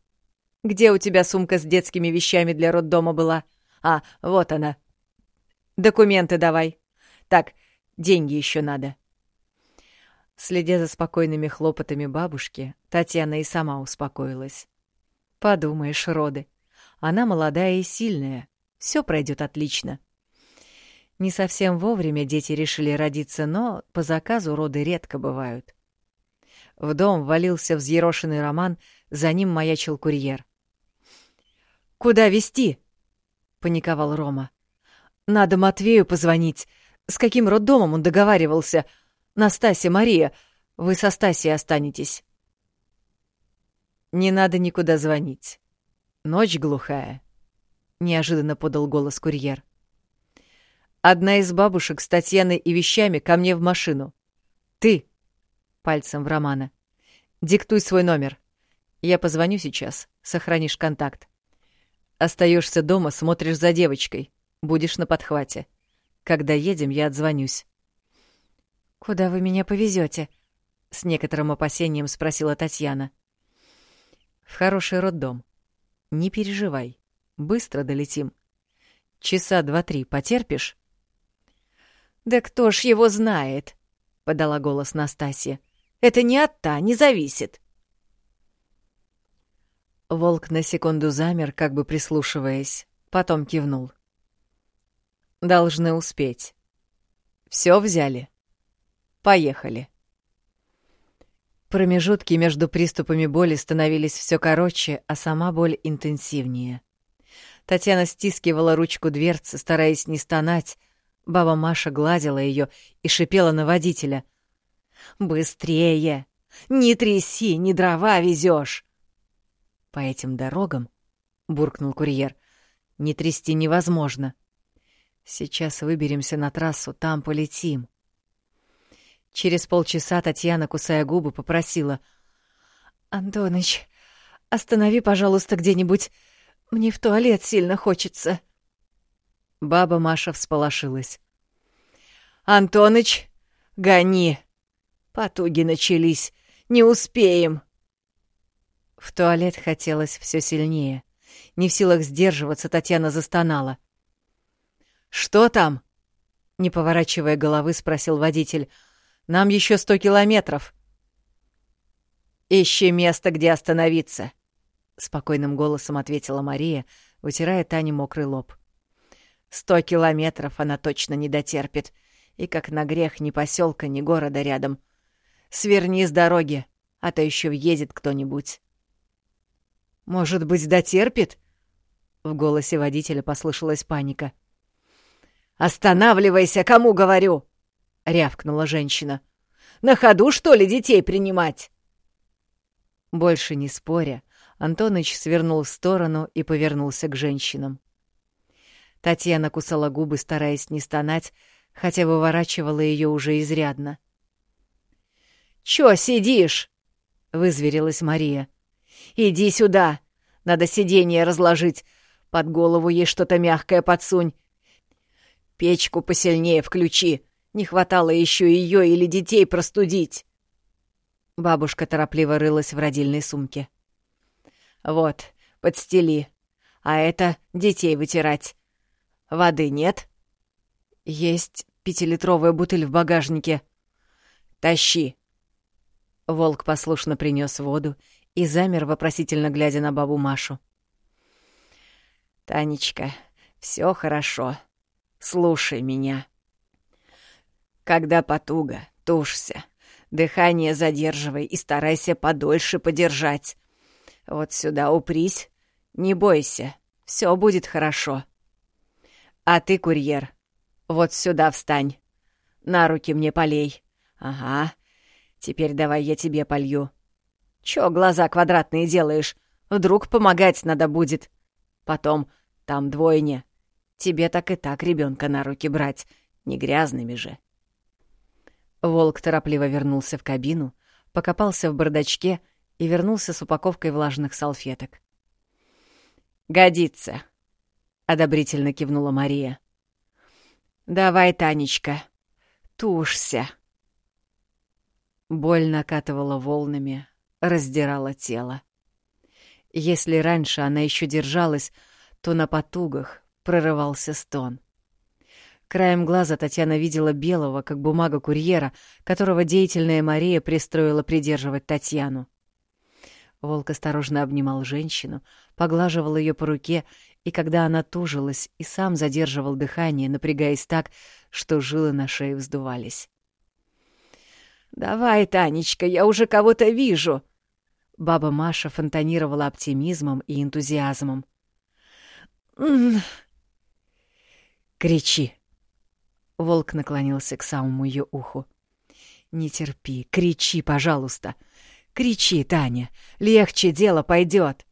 Где у тебя сумка с детскими вещами для роддома была? А, вот она. Документы давай. Так, деньги еще надо». Следя за спокойными хлопотами бабушки, Татьяна и сама успокоилась. «Подумаешь, роды. Она молодая и сильная. Все пройдет отлично». Не совсем вовремя дети решили родиться, но по заказу роды редко бывают. В дом валился взъерошенный Роман, за ним маячил курьер. «Куда везти?» — паниковал Рома. «Надо Матвею позвонить. С каким роддомом он договаривался? Настасья, Мария, вы со Стасией останетесь». «Не надо никуда звонить. Ночь глухая», — неожиданно подал голос курьер. Одна из бабушек с Татьяной и вещами ко мне в машину. Ты, пальцем в Романа, диктуй свой номер. Я позвоню сейчас, сохранишь контакт. Остаешься дома, смотришь за девочкой, будешь на подхвате. Когда едем, я отзвонюсь. Куда вы меня повезете? с некоторым опасением спросила Татьяна. В хороший роддом. Не переживай, быстро долетим. Часа два-три потерпишь? «Да кто ж его знает?» — подала голос Настасья. «Это не от та, не зависит». Волк на секунду замер, как бы прислушиваясь, потом кивнул. «Должны успеть. Все взяли? Поехали». Промежутки между приступами боли становились все короче, а сама боль интенсивнее. Татьяна стискивала ручку дверцы, стараясь не стонать, Баба Маша гладила ее и шипела на водителя. «Быстрее! Не тряси, не дрова везешь!» «По этим дорогам», — буркнул курьер, — «не трясти невозможно. Сейчас выберемся на трассу, там полетим». Через полчаса Татьяна, кусая губы, попросила. «Антоныч, останови, пожалуйста, где-нибудь. Мне в туалет сильно хочется». Баба Маша всполошилась. «Антоныч, гони! Потуги начались, не успеем!» В туалет хотелось все сильнее. Не в силах сдерживаться, Татьяна застонала. «Что там?» — не поворачивая головы, спросил водитель. «Нам еще сто километров». «Ищи место, где остановиться», — спокойным голосом ответила Мария, вытирая Тане мокрый лоб. Сто километров она точно не дотерпит. И как на грех ни поселка, ни города рядом. Сверни с дороги, а то еще въедет кто-нибудь. «Может быть, дотерпит?» В голосе водителя послышалась паника. «Останавливайся, кому говорю!» — рявкнула женщина. «На ходу, что ли, детей принимать?» Больше не споря, Антоныч свернул в сторону и повернулся к женщинам. Татьяна кусала губы, стараясь не стонать, хотя выворачивала ее уже изрядно. «Чё сидишь?» — вызверилась Мария. «Иди сюда! Надо сиденье разложить. Под голову ей что-то мягкое подсунь. Печку посильнее включи. Не хватало еще ее или детей простудить». Бабушка торопливо рылась в родильной сумке. «Вот, подстели. А это детей вытирать. Воды нет? Есть пятилитровая бутыль в багажнике. Тащи. Волк послушно принес воду и замер, вопросительно глядя на бабу Машу. Танечка, все хорошо. Слушай меня. Когда потуга, тушься. Дыхание задерживай и старайся подольше подержать. Вот сюда упрись. Не бойся, все будет хорошо. А ты, курьер, вот сюда встань. На руки мне полей. Ага. Теперь давай я тебе полью. Чё глаза квадратные делаешь? Вдруг помогать надо будет. Потом, там двойня. Тебе так и так ребенка на руки брать, не грязными же. Волк торопливо вернулся в кабину, покопался в бардачке и вернулся с упаковкой влажных салфеток. «Годится», — одобрительно кивнула Мария. «Давай, Танечка, тушься». Боль накатывала волнами, раздирала тело. Если раньше она еще держалась, то на потугах прорывался стон. Краем глаза Татьяна видела белого, как бумага курьера, которого деятельная Мария пристроила придерживать Татьяну. Волк осторожно обнимал женщину, поглаживал ее по руке, и когда она тужилась, и сам задерживал дыхание, напрягаясь так, что жилы на шее вздувались. «Давай, Танечка, я уже кого-то вижу!» Баба Маша фонтанировала оптимизмом и энтузиазмом. «Кричи!» Волк наклонился к самому ее уху. «Не терпи, кричи, пожалуйста! Кричи, Таня! Легче дело пойдет!»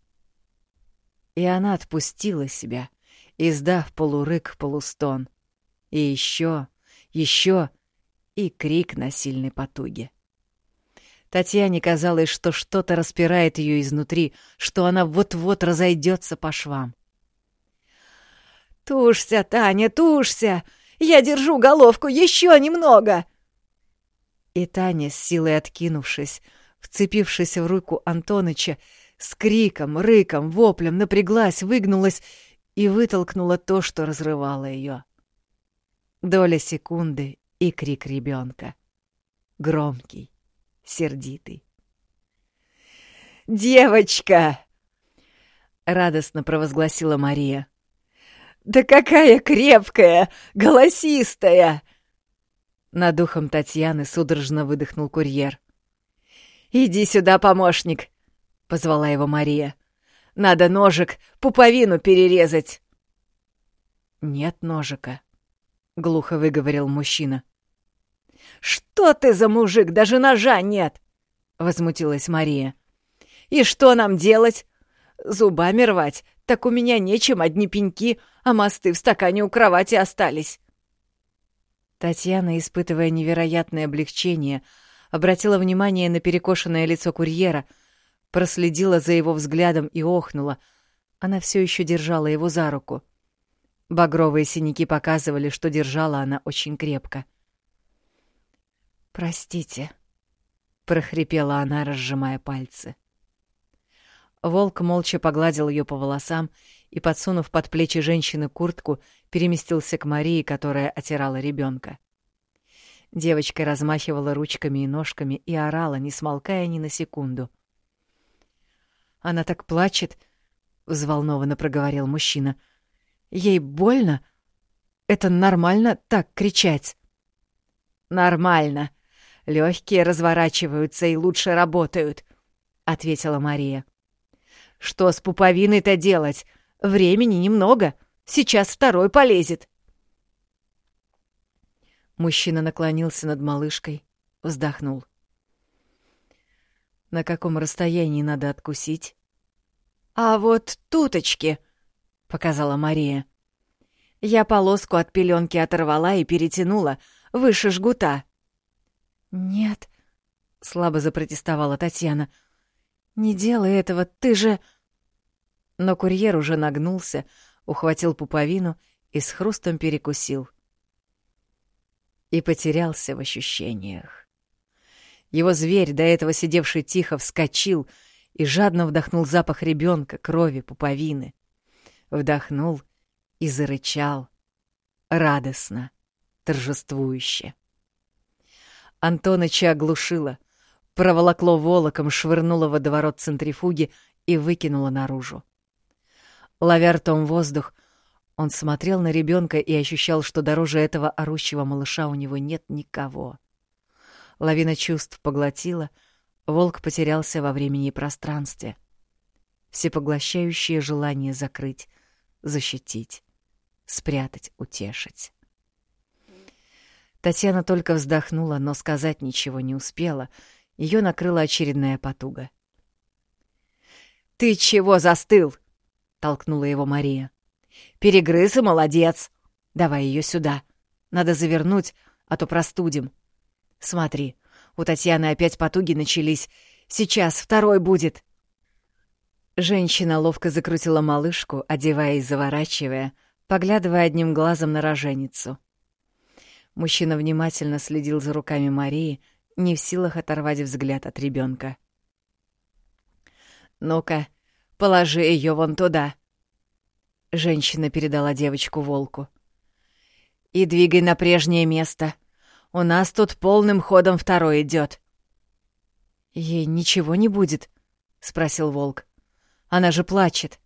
И она отпустила себя, издав полурык-полустон. И еще, еще, и крик на сильной потуге. Татьяне казалось, что что-то распирает ее изнутри, что она вот-вот разойдется по швам. «Тушься, Таня, тушься! Я держу головку еще немного!» И Таня, с силой откинувшись, вцепившись в руку Антоныча, с криком, рыком, воплем напряглась, выгнулась и вытолкнула то, что разрывало ее. Доля секунды и крик ребенка. Громкий, сердитый. «Девочка!» — радостно провозгласила Мария. «Да какая крепкая, голосистая!» Над духом Татьяны судорожно выдохнул курьер. «Иди сюда, помощник!» — позвала его Мария. «Надо ножик, пуповину перерезать!» «Нет ножика», — глухо выговорил мужчина. «Что ты за мужик? Даже ножа нет!» — возмутилась Мария. «И что нам делать? Зубами рвать? Так у меня нечем, одни пеньки, а мосты в стакане у кровати остались». Татьяна, испытывая невероятное облегчение, обратила внимание на перекошенное лицо курьера, проследила за его взглядом и охнула. Она все еще держала его за руку. Багровые синяки показывали, что держала она очень крепко. «Простите», — прохрипела она, разжимая пальцы. Волк молча погладил ее по волосам и, подсунув под плечи женщины куртку, переместился к Марии, которая отирала ребенка. Девочка размахивала ручками и ножками и орала, не смолкая ни на секунду. «Она так плачет», — взволнованно проговорил мужчина. «Ей больно? Это нормально так кричать?» «Нормально», Легкие разворачиваются и лучше работают, ответила Мария. Что с пуповиной-то делать? Времени немного. Сейчас второй полезет. Мужчина наклонился над малышкой, вздохнул. На каком расстоянии надо откусить? А вот туточки, показала Мария. Я полоску от пеленки оторвала и перетянула выше жгута. «Нет», — слабо запротестовала Татьяна. «Не делай этого, ты же...» Но курьер уже нагнулся, ухватил пуповину и с хрустом перекусил. И потерялся в ощущениях. Его зверь, до этого сидевший тихо, вскочил и жадно вдохнул запах ребенка, крови, пуповины. Вдохнул и зарычал. Радостно, торжествующе. Антоныча оглушило, проволокло волоком, швырнуло водоворот центрифуги и выкинуло наружу. Ловя ртом воздух, он смотрел на ребенка и ощущал, что дороже этого орущего малыша у него нет никого. Лавина чувств поглотила, волк потерялся во времени и пространстве. Всепоглощающее желание закрыть, защитить, спрятать, утешить. Татьяна только вздохнула, но сказать ничего не успела. Ее накрыла очередная потуга. «Ты чего застыл?» — толкнула его Мария. «Перегрыз и молодец. Давай ее сюда. Надо завернуть, а то простудим. Смотри, у Татьяны опять потуги начались. Сейчас второй будет». Женщина ловко закрутила малышку, одевая и заворачивая, поглядывая одним глазом на роженицу. Мужчина внимательно следил за руками Марии, не в силах оторвать взгляд от ребенка. «Ну-ка, положи ее вон туда!» Женщина передала девочку волку. «И двигай на прежнее место. У нас тут полным ходом второй идет. «Ей ничего не будет?» — спросил волк. «Она же плачет».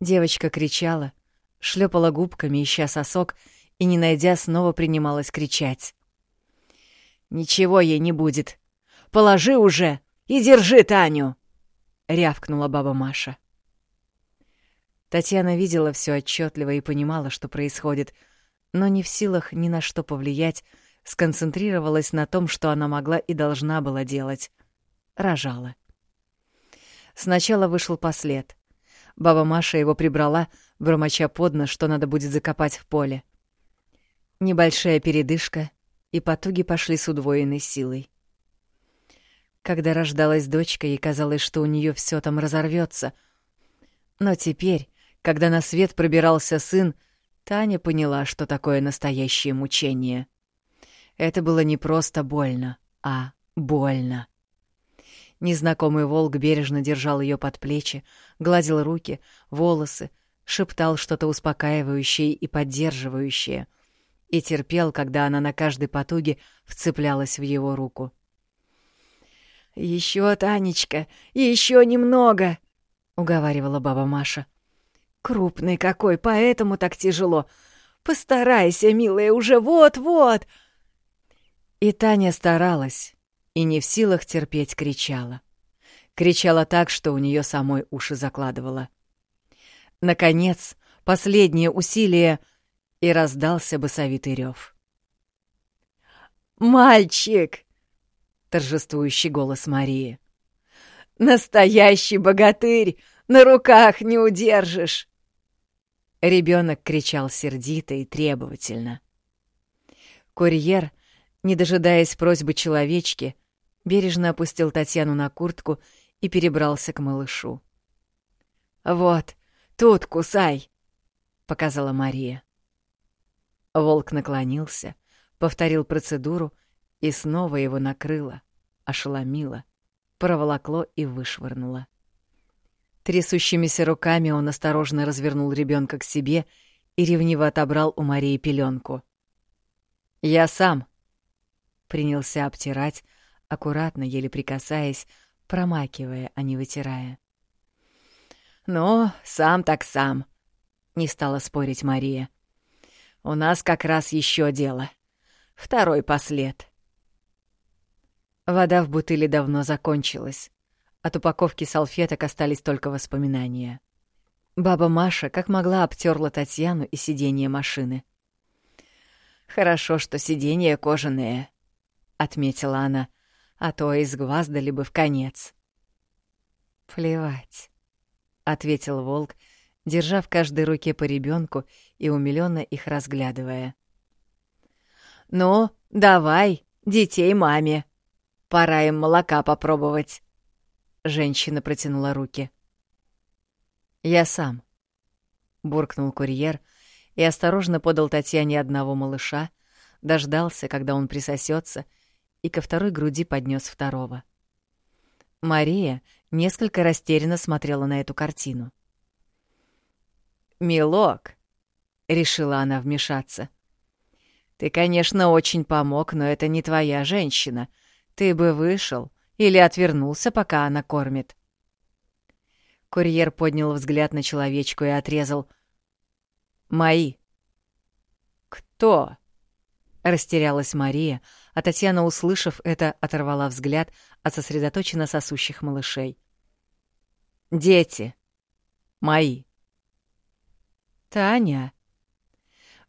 Девочка кричала, шлепала губками, ища сосок, и, не найдя, снова принималась кричать. «Ничего ей не будет. Положи уже и держи Таню!» — рявкнула баба Маша. Татьяна видела все отчетливо и понимала, что происходит, но не в силах ни на что повлиять, сконцентрировалась на том, что она могла и должна была делать. Рожала. Сначала вышел послед. Баба Маша его прибрала, бормоча подно, что надо будет закопать в поле. Небольшая передышка, и потуги пошли с удвоенной силой. Когда рождалась дочка, ей казалось, что у нее все там разорвется. Но теперь, когда на свет пробирался сын, Таня поняла, что такое настоящее мучение. Это было не просто больно, а больно. Незнакомый волк бережно держал ее под плечи, гладил руки, волосы, шептал что-то успокаивающее и поддерживающее — и терпел, когда она на каждой потуге вцеплялась в его руку. «Еще, Танечка, еще немного!» — уговаривала баба Маша. «Крупный какой, поэтому так тяжело. Постарайся, милая, уже вот-вот!» И Таня старалась, и не в силах терпеть кричала. Кричала так, что у нее самой уши закладывала. Наконец, последнее усилие — и раздался басовитый рев. «Мальчик!» — торжествующий голос Марии. «Настоящий богатырь! На руках не удержишь!» Ребенок кричал сердито и требовательно. Курьер, не дожидаясь просьбы человечки, бережно опустил Татьяну на куртку и перебрался к малышу. «Вот, тут кусай!» — показала Мария. Волк наклонился, повторил процедуру, и снова его накрыло, ошеломило, проволокло и вышвырнуло. Трясущимися руками он осторожно развернул ребенка к себе и ревниво отобрал у Марии пеленку. «Я сам!» Принялся обтирать, аккуратно, еле прикасаясь, промакивая, а не вытирая. «Ну, сам так сам», — не стала спорить Мария. У нас как раз еще дело. Второй послед. Вода в бутыле давно закончилась. От упаковки салфеток остались только воспоминания. Баба Маша как могла обтерла Татьяну и сиденье машины. «Хорошо, что сиденья кожаные», — отметила она, — «а то изгваздали бы в конец». «Плевать», — ответил волк, держа в каждой руке по ребенку и умилённо их разглядывая. «Ну, давай, детей маме. Пора им молока попробовать». Женщина протянула руки. «Я сам», — буркнул курьер и осторожно подал Татьяне одного малыша, дождался, когда он присосется, и ко второй груди поднес второго. Мария несколько растерянно смотрела на эту картину. «Милок», — решила она вмешаться. «Ты, конечно, очень помог, но это не твоя женщина. Ты бы вышел или отвернулся, пока она кормит». Курьер поднял взгляд на человечку и отрезал. «Мои». «Кто?» — растерялась Мария, а Татьяна, услышав это, оторвала взгляд от сосредоточенно сосущих малышей. «Дети. Мои». «Таня».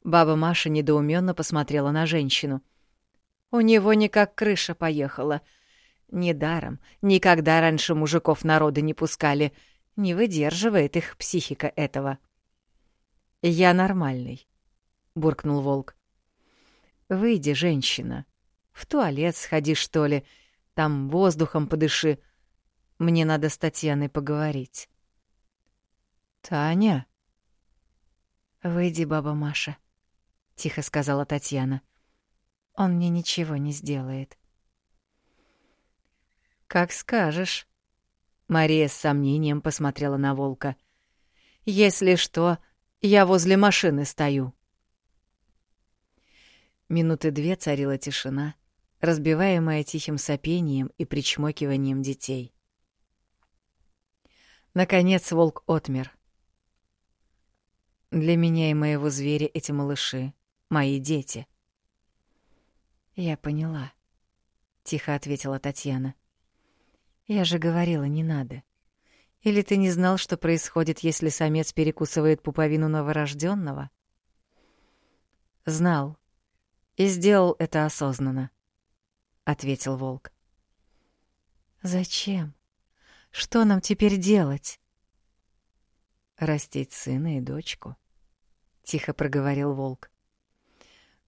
Баба Маша недоуменно посмотрела на женщину. «У него никак крыша поехала. Недаром. Никогда раньше мужиков народа не пускали. Не выдерживает их психика этого». «Я нормальный», — буркнул волк. «Выйди, женщина. В туалет сходи, что ли. Там воздухом подыши. Мне надо с Татьяной поговорить». «Таня?» «Выйди, баба Маша», — тихо сказала Татьяна. «Он мне ничего не сделает». «Как скажешь». Мария с сомнением посмотрела на волка. «Если что, я возле машины стою». Минуты две царила тишина, разбиваемая тихим сопением и причмокиванием детей. Наконец волк отмер. Для меня и моего зверя эти малыши — мои дети. «Я поняла», — тихо ответила Татьяна. «Я же говорила, не надо. Или ты не знал, что происходит, если самец перекусывает пуповину новорожденного? «Знал. И сделал это осознанно», — ответил волк. «Зачем? Что нам теперь делать?» растить сына и дочку», — тихо проговорил волк.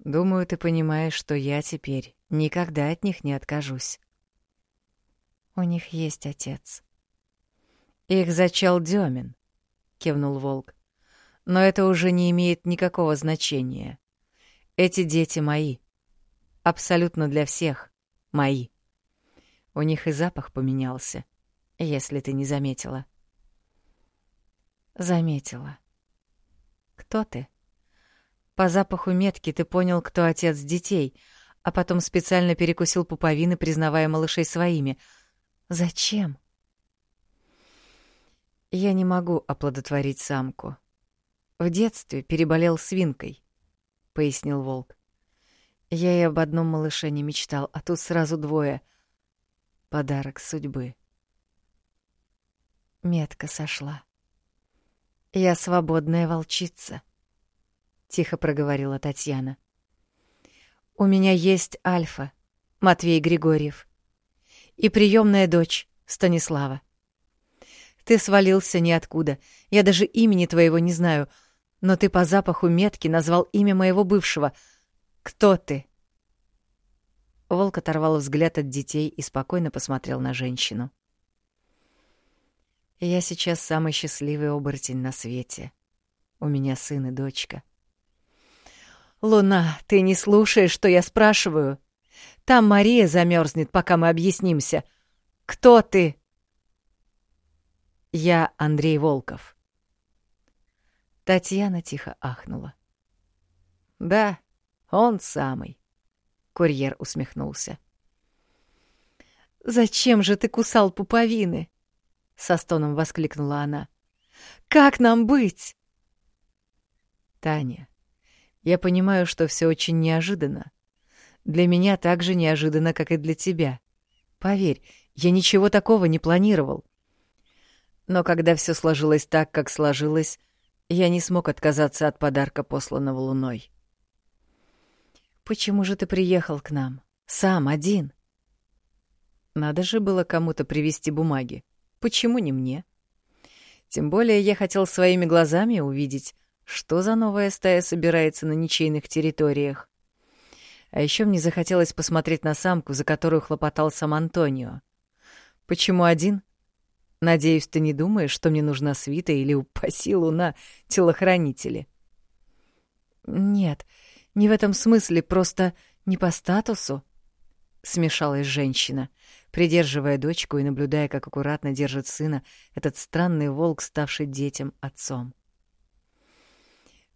«Думаю, ты понимаешь, что я теперь никогда от них не откажусь». «У них есть отец». «Их зачал Демин», — кивнул волк. «Но это уже не имеет никакого значения. Эти дети мои. Абсолютно для всех мои. У них и запах поменялся, если ты не заметила». Заметила. Кто ты? По запаху метки ты понял, кто отец детей, а потом специально перекусил пуповины, признавая малышей своими. Зачем? Я не могу оплодотворить самку. В детстве переболел свинкой, — пояснил волк. Я и об одном малыше не мечтал, а тут сразу двое. Подарок судьбы. Метка сошла. «Я свободная волчица», — тихо проговорила Татьяна. «У меня есть Альфа, Матвей Григорьев, и приемная дочь Станислава. Ты свалился ниоткуда, я даже имени твоего не знаю, но ты по запаху метки назвал имя моего бывшего. Кто ты?» Волк оторвал взгляд от детей и спокойно посмотрел на женщину. Я сейчас самый счастливый оборотень на свете. У меня сын и дочка. «Луна, ты не слушаешь, что я спрашиваю? Там Мария замерзнет, пока мы объяснимся. Кто ты?» «Я Андрей Волков». Татьяна тихо ахнула. «Да, он самый», — курьер усмехнулся. «Зачем же ты кусал пуповины?» со стоном воскликнула она. Как нам быть? Таня, я понимаю, что все очень неожиданно. Для меня так же неожиданно, как и для тебя. Поверь, я ничего такого не планировал. Но когда все сложилось так, как сложилось, я не смог отказаться от подарка, посланного луной. Почему же ты приехал к нам? Сам, один? Надо же было кому-то привезти бумаги. Почему не мне? Тем более я хотел своими глазами увидеть, что за новая стая собирается на ничейных территориях. А еще мне захотелось посмотреть на самку, за которую хлопотал сам Антонио. Почему один? Надеюсь, ты не думаешь, что мне нужна свита или, упаси луна, телохранители? Нет, не в этом смысле, просто не по статусу. Смешалась женщина — придерживая дочку и наблюдая, как аккуратно держит сына этот странный волк, ставший детям отцом.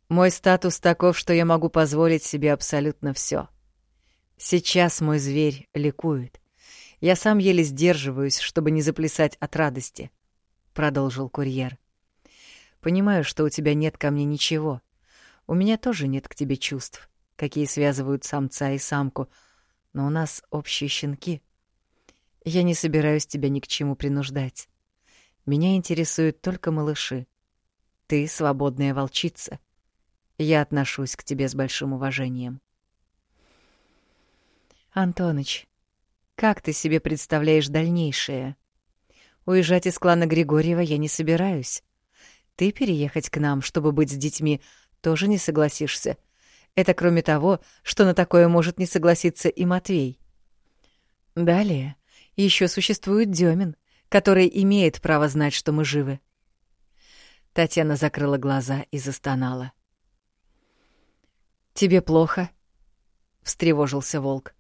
Мой статус таков, что я могу позволить себе абсолютно все. Сейчас мой зверь ликует. Я сам еле сдерживаюсь, чтобы не заплясать от радости. продолжил курьер. Понимаю, что у тебя нет ко мне ничего. У меня тоже нет к тебе чувств, какие связывают самца и самку, но у нас общие щенки. Я не собираюсь тебя ни к чему принуждать. Меня интересуют только малыши. Ты свободная волчица. Я отношусь к тебе с большим уважением. Антоныч, как ты себе представляешь дальнейшее? Уезжать из клана Григорьева я не собираюсь. Ты переехать к нам, чтобы быть с детьми, тоже не согласишься. Это кроме того, что на такое может не согласиться и Матвей. Далее еще существует Демин, который имеет право знать, что мы живы. Татьяна закрыла глаза и застонала. «Тебе плохо?» — встревожился волк.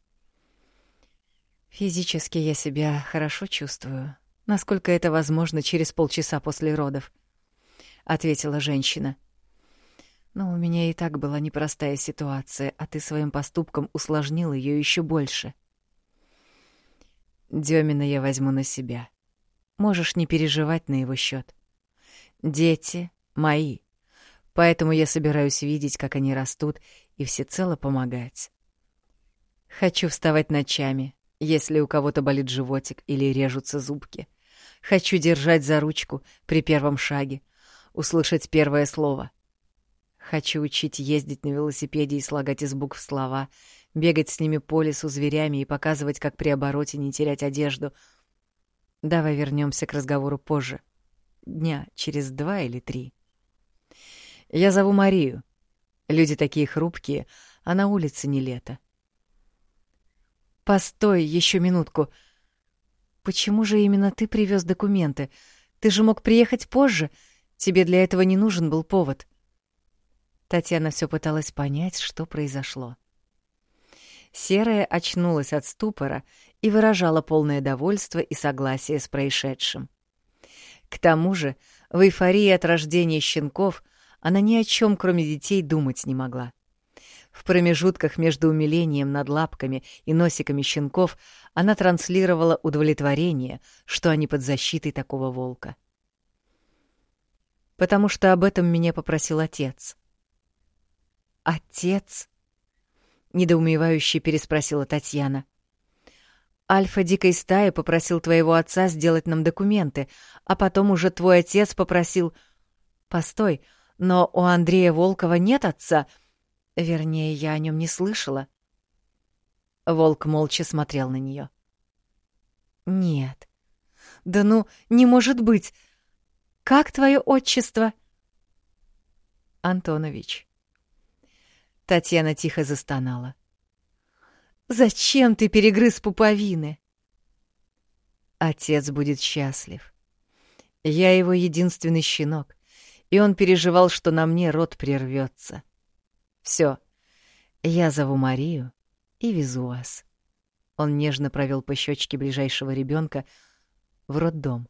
«Физически я себя хорошо чувствую, насколько это возможно через полчаса после родов», — ответила женщина. «Но у меня и так была непростая ситуация, а ты своим поступком усложнил ее еще больше». Демина я возьму на себя. Можешь не переживать на его счет. Дети мои, поэтому я собираюсь видеть, как они растут, и всецело помогать. Хочу вставать ночами, если у кого-то болит животик или режутся зубки. Хочу держать за ручку при первом шаге, услышать первое слово. Хочу учить ездить на велосипеде и слагать из букв слова, бегать с ними по лесу зверями и показывать, как при обороте не терять одежду. Давай вернемся к разговору позже. Дня через два или три. Я зову Марию. Люди такие хрупкие, а на улице не лето. Постой еще минутку. Почему же именно ты привез документы? Ты же мог приехать позже. Тебе для этого не нужен был повод. Татьяна все пыталась понять, что произошло. Серая очнулась от ступора и выражала полное довольство и согласие с происшедшим. К тому же, в эйфории от рождения щенков она ни о чем, кроме детей, думать не могла. В промежутках между умилением над лапками и носиками щенков она транслировала удовлетворение, что они под защитой такого волка. «Потому что об этом меня попросил отец». «Отец?» недоумевающе переспросила Татьяна. Альфа дикой стаи попросил твоего отца сделать нам документы, а потом уже твой отец попросил... Постой, но у Андрея Волкова нет отца. Вернее, я о нем не слышала. Волк молча смотрел на нее. Нет. Да ну, не может быть. Как твое отчество? Антонович. Татьяна тихо застонала. «Зачем ты перегрыз пуповины?» Отец будет счастлив. Я его единственный щенок, и он переживал, что на мне рот прервется. Все, я зову Марию и везу вас. Он нежно провел по щечке ближайшего ребенка в роддом.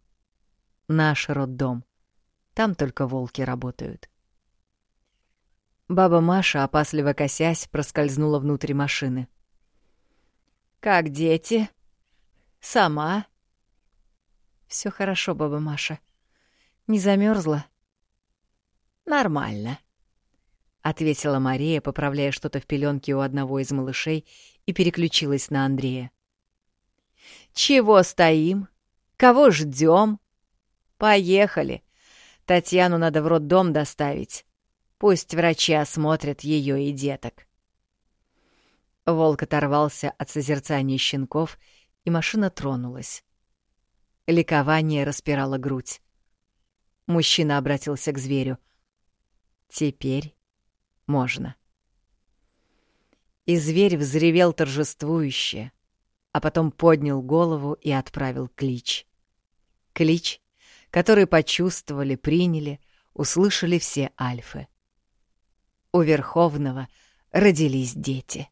Наш роддом. Там только волки работают. Баба Маша, опасливо косясь, проскользнула внутрь машины. «Как дети? Сама?» Все хорошо, баба Маша. Не замерзла? «Нормально», — ответила Мария, поправляя что-то в пеленке у одного из малышей, и переключилась на Андрея. «Чего стоим? Кого ждем? Поехали. Татьяну надо в роддом доставить. Пусть врачи осмотрят ее и деток. Волк оторвался от созерцания щенков, и машина тронулась. Ликование распирало грудь. Мужчина обратился к зверю. «Теперь можно». И зверь взревел торжествующе, а потом поднял голову и отправил клич. Клич, который почувствовали, приняли, услышали все альфы у Верховного родились дети.